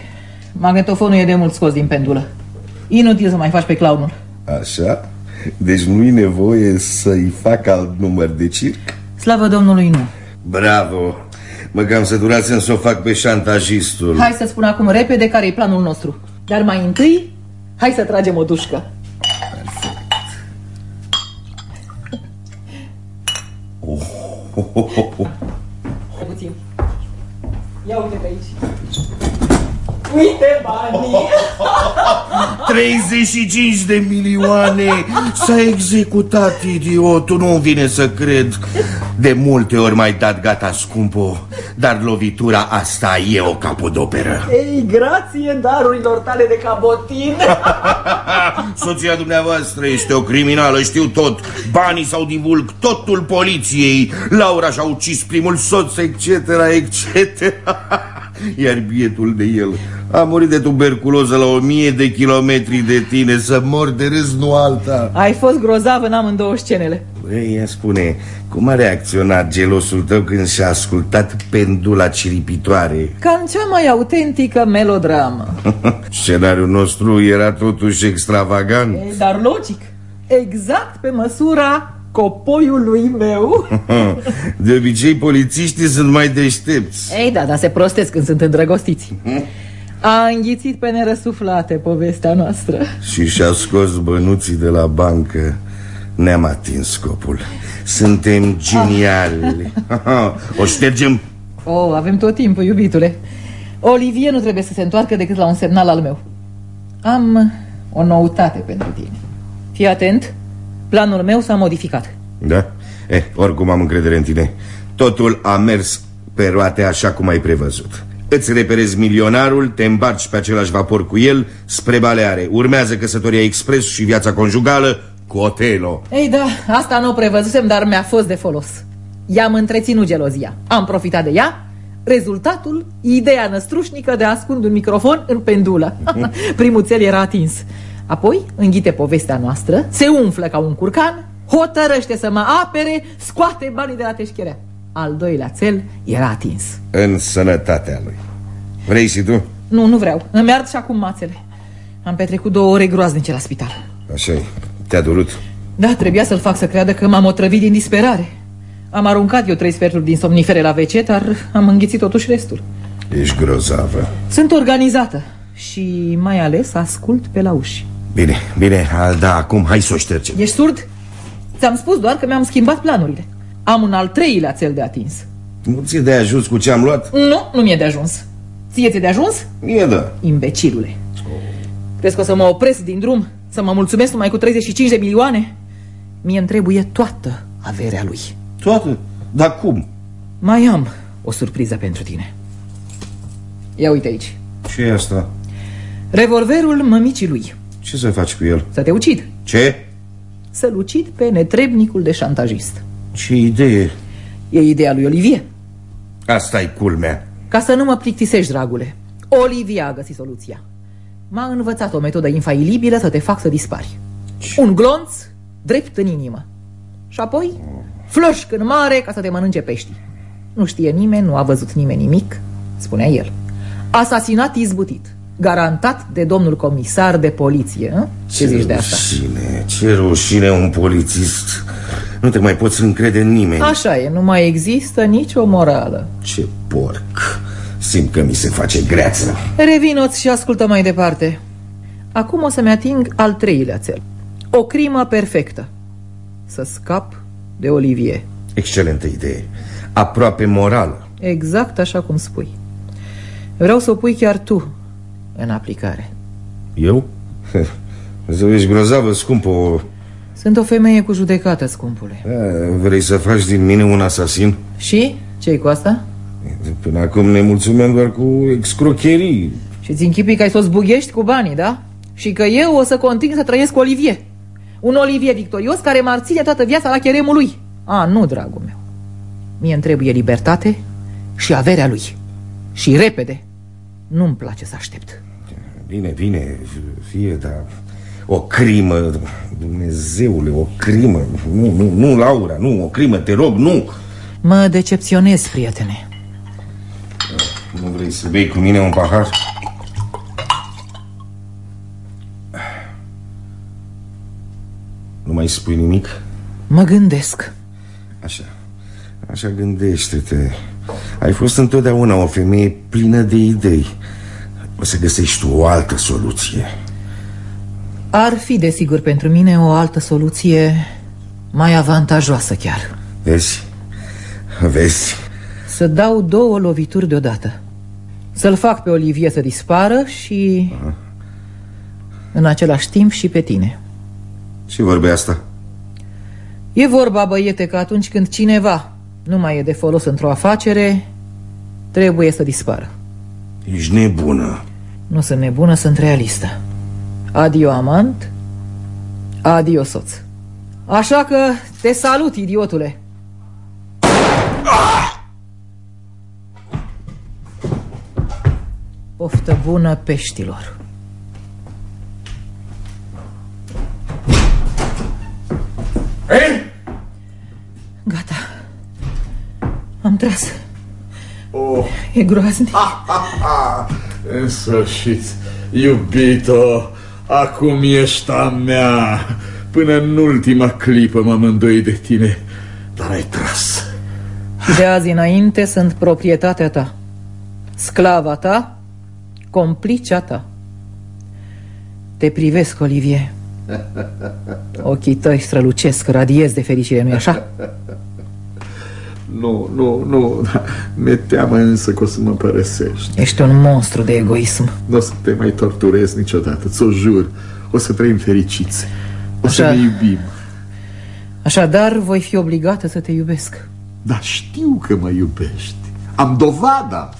Magnetofonul e de mult scos din pendulă. Inutil să mai faci pe clownul. Așa? Deci nu-i nevoie să-i fac alt număr de circ? Slavă Domnului, nu. Bravo! Mă cam săturați să o fac pe șantajistul. Hai să spun acum repede care e planul nostru Dar mai întâi, hai să tragem o dușcă. Hai puțin Ia uite pe aici. Uite banii! 35 de milioane S-a executat, idiotul, nu vine să cred De multe ori mai dat gata, scumpo Dar lovitura asta e o capodoperă Ei, grație darurilor tale de cabotin! Soția dumneavoastră este o criminală, știu tot Banii s-au divulg, totul poliției Laura și-a ucis primul soț, etc., etc. Iar bietul de el a murit de tuberculoză la o mie de kilometri de tine Să mor de râs, nu alta Ai fost grozav în amândouă scenele. Băi, ia spune, cum a reacționat gelosul tău când și-a ascultat pendula ciripitoare? Ca în cea mai autentică melodramă. Scenariul nostru era totuși extravagant Ei, dar logic, exact pe măsura copoiului meu. De obicei, polițiștii sunt mai deștepți Ei, da, dar se prostesc când sunt îndrăgostiți. A înghițit pe nerăsuflate povestea noastră. Și și-a scos bănuții de la bancă Ne-am atins scopul Suntem geniali O ștergem? Oh, avem tot timpul, iubitule. Olivier nu trebuie să se întoarcă decât la un semnal al meu. Am o noutate pentru tine. Fii atent, planul meu s-a modificat. Da? Eh, oricum am încredere în tine Totul a mers pe roate așa cum ai prevăzut Îți reperezi milionarul, te îmbarci pe același vapor cu el spre Baleare Urmează căsătoria expres și viața conjugală cu Otelo Ei da, asta nu o prevăzusem, dar mi-a fost de folos. I-am întreținut gelozia. Am profitat de ea. Rezultatul, ideea năstrușnică de a ascunde un microfon în pendulă. Primul țel era atins. Apoi înghite povestea noastră, se umflă ca un curcan, hotărăște să mă apere, scoate banii de la teșcherea. Al doilea țel era atins. În sănătatea lui Vrei și tu? Nu, nu vreau. Îmi ard și acum mațele. Am petrecut două ore groaznice la spital. așa -i. te-a durut Da, trebuia să-l fac să creadă că m-am otrăvit din disperare. Am aruncat eu trei sferturi din somnifere la WC, dar am înghițit totuși restul. Ești grozavă Sunt organizată și mai ales ascult pe la uși. Bine, bine, a, da, acum hai să o ștergem Ești surd? Ți-am spus doar că mi-am schimbat planurile. Am un al treilea țel de atins. Nu ți-e de ajuns cu ce am luat? Nu, nu mi-e de ajuns. Ție ți de ajuns? Mie da Imbecilule. Crezi că o să mă opresc din drum? Să mă mulțumesc numai cu 35 de milioane? Mie îmi trebuie toată averea lui. Toată? Dar cum? Mai am o surpriză pentru tine. Ia uite aici. ce e asta? Revolverul mămicii lui. Ce să faci cu el? Să te ucid. Ce? Să-l ucid pe netrebnicul de șantajist. Ce idee? E ideea lui Olivier. asta e culmea Ca să nu mă plictisești, dragule. Olivia a găsit soluția. M-a învățat o metodă infailibilă să te fac să dispari. Un glonț drept în inimă. Și apoi flășc în mare ca să te mănânce peștii. Nu știe nimeni, nu a văzut nimeni nimic, spunea el. Asasinat izbutit. Garantat de domnul comisar de poliție. hă? Ce zici de asta? rușine, ce rușine un polițist Nu te mai poți încrede în nimeni Așa e, nu mai există nicio morală. Ce porc Simt că mi se face greață Revinoți și ascultă mai departe. Acum o să-mi ating al treilea cel. O crimă perfectă. Să scap de Olivier. Excelentă idee Aproape morală Exact așa cum spui. Vreau să o pui chiar tu în aplicare. Eu? Să ești grozavă, scumpă Sunt o femeie cu judecată, scumpule. Vrei să faci din mine un asasin? Și? ce cu asta? Până acum ne mulțumim doar cu excrocherii Și ți închipui că ai să o zbughești cu banii, da? Și că eu o să continui să trăiesc cu Olivier. Un Olivier victorios care m-ar ține toată viața la cheremul lui. A, nu, dragul meu. Mie îmi trebuie libertate și averea lui. Și repede. Nu-mi place să aștept. Bine, bine, fie, dar o crimă, Dumnezeule, o crimă Nu, nu, nu, Laura, nu, o crimă, te rog, nu Mă decepționez, prietene. Nu vrei să bei cu mine un pahar? Nu mai spui nimic? Mă gândesc. Așa, așa gândește-te Ai fost întotdeauna o femeie plină de idei O să găsești o altă soluție Ar fi, desigur, pentru mine o altă soluție mai avantajoasă chiar. Vezi? Vezi? Să dau două lovituri deodată. Să-l fac pe Olivier să dispară și... În același timp și pe tine Ce vorbe asta? E vorba, băiete, că atunci când cineva nu mai e de folos într-o afacere Trebuie să dispară. Ești nebună. Nu sunt nebună, sunt realistă. Adio amant. Adio soț. Așa că te salut, idiotule. Poftă bună peștilor. Ei? Gata Am tras. Oh, E groaznic. În sfârșit, iubito, acum ești a mea. Până în ultima clipă m-am îndoit de tine, dar ai tras. Și de azi înainte sunt proprietatea ta. Sclava ta Complicea ta. Te privesc, Olivier. Ochii tăi strălucesc, radiez de fericire, nu-i așa? Nu, nu, nu, mi-e teamă însă că o să mă părăsești. Ești un monstru de egoism Nu o să te mai torturez niciodată, ți-o jur. O să trăim fericiți. O să Așa. ne iubim. Așadar, voi fi obligată să te iubesc Dar știu că mă iubești. Am dovada.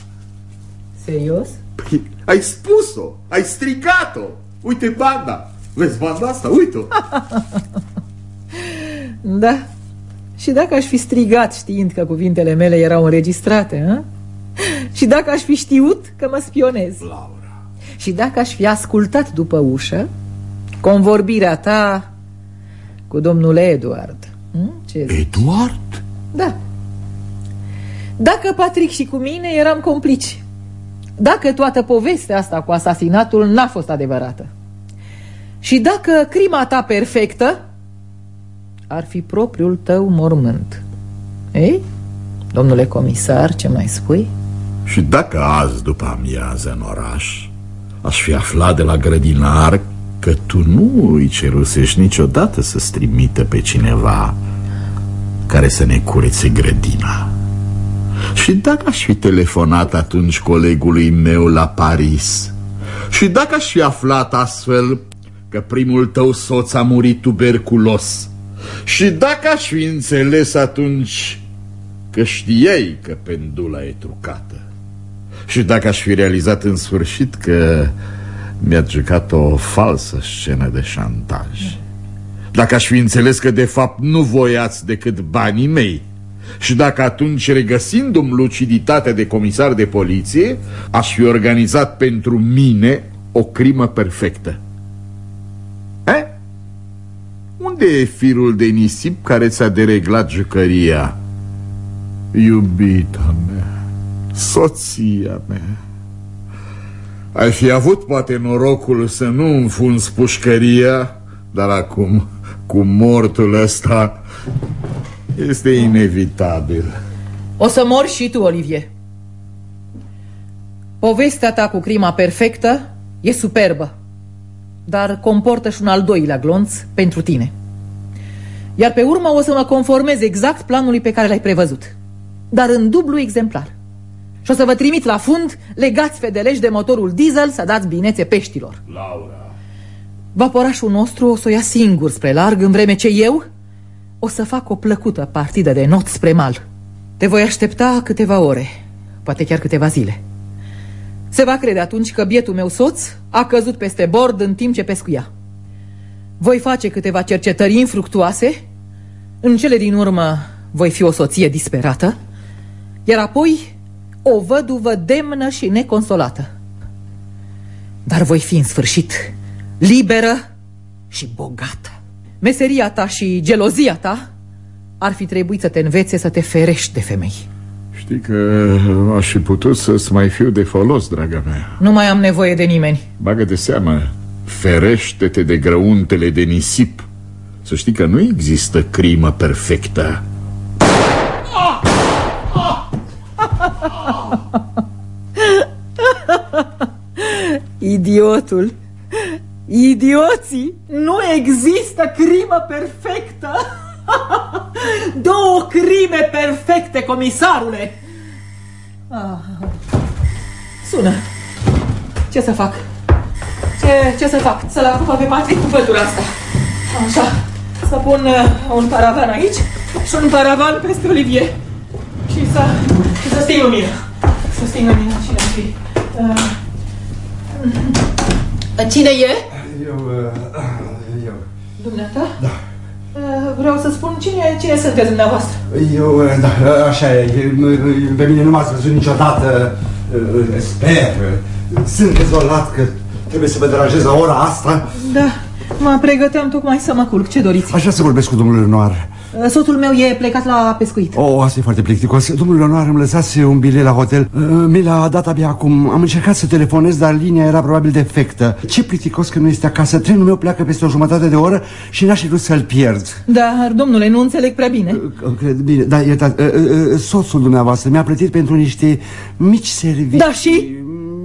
Serios? Păi, ai spus-o, ai strigat-o. Uite banda. Vezi banda asta? Uite-o. Da Și dacă aș fi strigat știind că cuvintele mele erau înregistrate, hă? Și dacă aș fi știut că mă spionezi Laura. Și dacă aș fi ascultat după ușă Convorbirea ta cu domnul Eduard Hm? Ce zici? Eduard? Da Dacă Patrick și cu mine eram complici Dacă toată povestea asta cu asasinatul n-a fost adevărată Și dacă crima ta perfectă Ar fi propriul tău mormânt Ei? Domnule comisar, ce mai spui? Și dacă azi după amiază în oraș aș fi aflat de la grădinar că tu nu îi cerusești niciodată să-ți trimită pe cineva care să ne curețe grădina. Și dacă aș fi telefonat atunci colegului meu la Paris și dacă aș fi aflat astfel că primul tău soț a murit tuberculos și dacă aș fi înțeles atunci că știai că pendula e trucată. Și dacă aș fi realizat în sfârșit că mi-a jucat o falsă scenă de șantaj. Dacă aș fi înțeles că de fapt nu voiați decât banii mei. Și dacă atunci, regăsindu-mi luciditatea de comisar de poliție Aș fi organizat pentru mine o crimă perfectă Eh? Unde e firul de nisip care ți-a dereglat jucăria? Iubita mea Soția mea Ai fi avut poate norocul să nu înfunzi pușcăria Dar acum, cu mortul ăsta Este inevitabil. O să mori și tu, Olivier. Povestea ta cu crima perfectă e superbă Dar comportă și un al doilea glonț pentru tine Iar pe urmă o să mă conformez exact planului pe care l-ai prevăzut. Dar în dublu exemplar. Și o să vă trimit la fund legați fedeleși de motorul diesel să dați binețe peștilor. Laura. Vaporașul nostru o să o ia singur spre larg În vreme ce eu o să fac o plăcută partidă de not spre mal. Te voi aștepta câteva ore Poate chiar câteva zile. Se va crede atunci că bietul meu soț A căzut peste bord în timp ce pescuia Voi face câteva cercetări infructuoase În cele din urmă voi fi o soție disperată Iar apoi o văduvă demnă și neconsolată Dar voi fi în sfârșit liberă și bogată. Meseria ta și gelozia ta ar fi trebuit să te învețe să te ferești de femei. Știi că aș fi putut să-ți mai fiu de folos, draga mea Nu mai am nevoie de nimeni. Bagă de seamă Ferește-te de grăuntele de nisip Să știi că nu există crimă perfectă Idiotul. Idioții. Nu există crimă perfectă. Două crime perfecte, comisarule. Ah. Sună. Ce să fac? Ce, ce să fac? Să-l acupă pe Patrick cu pătura asta. Așa. Să pun uh, un paravan aici și un paravan peste Olivier. Și să, și să sting lumină. Să sting lumină. Cine ar fi? Uh, cine e? Eu, uh, eu, Dumneata? da. Uh, vreau să spun cine, cine sunteți dumneavoastră. Eu, uh, da, așa e, e, pe mine nu m-ați văzut niciodată, uh, sper. Sunt dezolat că trebuie să vă deranjez la ora asta. Da, mă pregăteam tocmai să mă culc. Ce doriți? Aș vrea să vorbesc cu domnul Lenoir. Uh, Soțul meu e plecat la pescuit. Oh, asta e foarte plicticos. Domnul Lenoir îmi lăsase un bilet la hotel. Uh, Mi l-a dat abia acum. Am încercat să telefonez, dar linia era probabil defectă. Ce plicticos că nu este acasă. Trenul meu pleacă peste o jumătate de oră și n-aș fi vrut să-l pierd. Dar, domnule, nu înțeleg prea bine. Uh, Cred, bine, da, iertați, uh, uh, soțul dumneavoastră mi-a plătit pentru niște mici servicii. Da, și?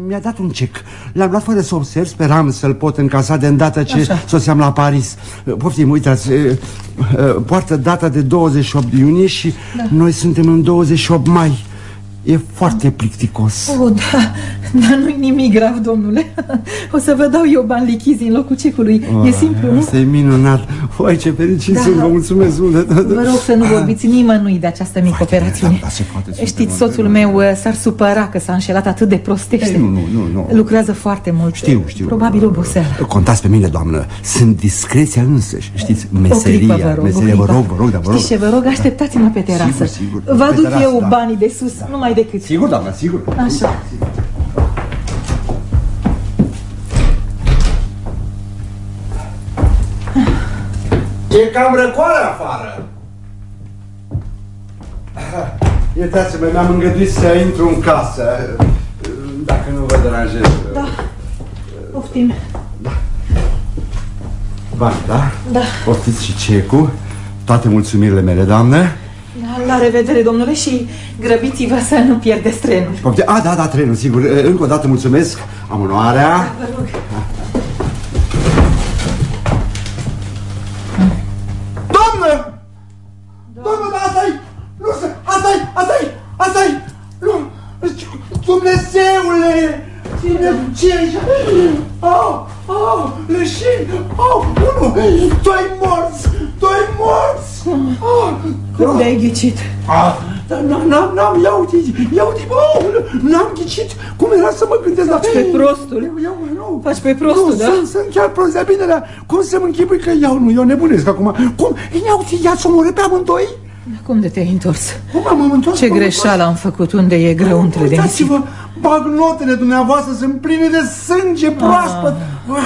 Mi-a dat un cec. L-am luat fără să observ, speram să-l pot încasa de îndată ce Așa. soseam la Paris. Uh, Poftim, uitați, uh, uh, poartă data de 28 iunie și Da. noi suntem în 28 mai. E foarte plicticos. Oh, da, dar nu-i nimic grav, domnule. O să vă dau eu bani lichizi în locul cecului. e simplu, nu? Asta e minunat. Oi, ce fericit Da. sunt, vă mulțumesc mult. Vă rog să nu vorbiți nimănui de această mică operațiune. da, da, se poate, suntem Știți, în- soțul meu uh, s-ar supăra că s-a înșelat atât de prostește. Ei, nu, nu, nu, nu. Lucrează foarte mult. Știu, știu. Probabil oboseală. Contați pe mine, doamnă. Sunt discreția însăși. Știți, O meseria. clipă, vă rog, meseria, o vă clipă. rog, vă rog, dar vă rog. Știți ce, vă rog, așteptați-mă pe terasă. Sigur, sigur. Vă Pe aduc terasă, eu da. banii de sus, numai decât. Sigur, doamnă, sigur. Așa. E cam răcoare afară. Iertați-mă, mi-am îngăduit să intru în casă. Dacă nu vă deranjez. Da. Poftim. Bani, da? Da. Poftiți și cecul. Toate mulțumirile mele, doamnă. Da, La revedere, domnule, și grăbiți-vă să nu pierdeți trenul. Pofti... A, da, da, trenul, sigur. Încă o dată mulțumesc. Am onoarea. Vă rog. Cum de-ai ghicit? Ah, dar n-am, n-am, n-am, ia uite, ia uite, oh, n-am ghicit cum era să mă gândesc la... Faci pe prostul. Eu, eu, nu. Faci pe prostul, nu, da? Sunt, sunt chiar prost, dar bine, dar cum să mă închipui că iau, nu, eu nebunesc acum. Cum? Ia uite, ia-ți omorât pe amândoi? Cum de te-ai întors? Cum am întors? Ce mă, greșeală am făcut, unde e grăuntrele de nisip? Uitați-vă, bagnotele dumneavoastră sunt pline de sânge proaspăt. Ah,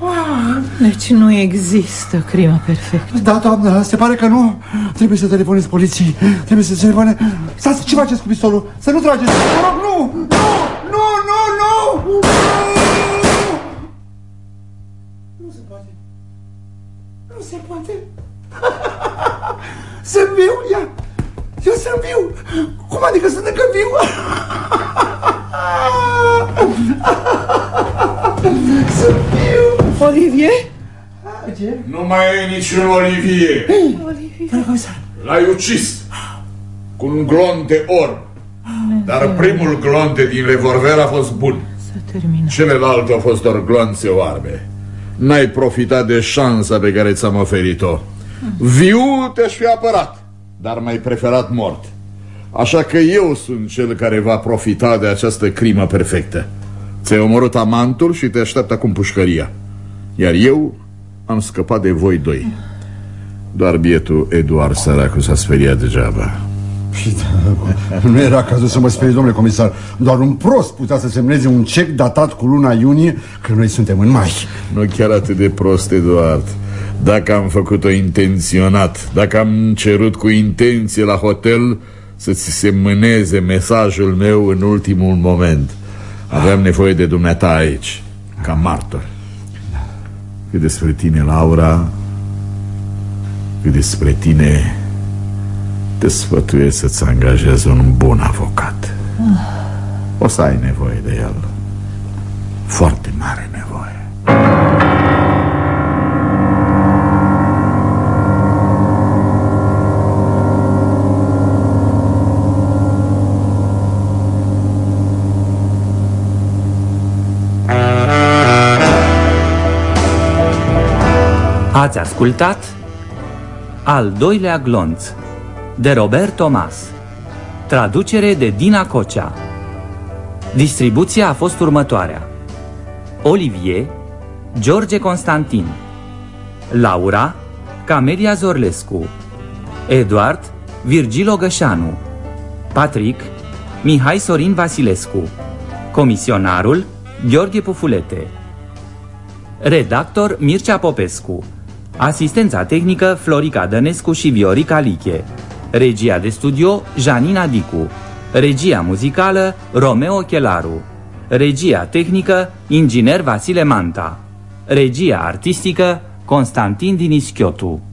ah. Deci nu există crimă perfectă. Da, doamnă, se pare că nu. Trebuie să telefonez poliției. Trebuie să telefonez. Stați, ce faceți cu pistolul? Să nu trageți. Mă rog, nu! Nu! Nu, nu, nu! Nu se poate. Nu se poate. Sunt viu, ia! Eu sunt viu! Cum adică sunt încă viu? Sunt viu! Olivier? Nu mai e niciun Olivier. Domnule comisar, L-ai ucis cu un glon de orb. Dar primul glonte din revolver a fost bun. Să termină. Celălalt a fost doar gloanțe oarbe. N-ai profitat de șansa pe care ți-am oferit-o. Viu te-aș fi apărat, dar mai preferat mort. Așa că eu sunt cel care va profita de această crimă perfectă. Ți-ai omorât amantul și te așteaptă acum pușcăria. Iar eu am scăpat de voi doi. Doar bietul Eduard săracu s-a speriat degeaba. Și da, nu era cazul să mă sperie, domnule comisar. Doar un prost putea să semneze un cec datat cu luna iunie, că noi suntem în mai. Nu chiar atât de prost, Eduard. Dacă am făcut-o intenționat, dacă am cerut cu intenție la hotel să-ți semneze mesajul meu în ultimul moment, aveam nevoie de dumneata aici, ca martor. Cât despre tine, Laura, cât despre tine, te sfătuiesc să-ți angajezi un bun avocat. O să ai nevoie de el. Foarte mare nevoie. Ați ascultat Al doilea glonț de Robert Thomas. Traducere de Dina Cocea. Distribuția a fost următoarea. Olivier George Constantin. Laura Camelia Zorlescu. Eduard Virgil Gășanu. Patrick Mihai Sorin Vasilescu. Comisionarul Gheorghe Pufulete. Redactor Mircea Popescu Asistența tehnică Florica Dănescu și Viorica Liche. Regia de studio Janina Dicu. Regia muzicală Romeo Chelaru. Regia tehnică Inginer Vasile Manta. Regia artistică Constantin Dinischiotu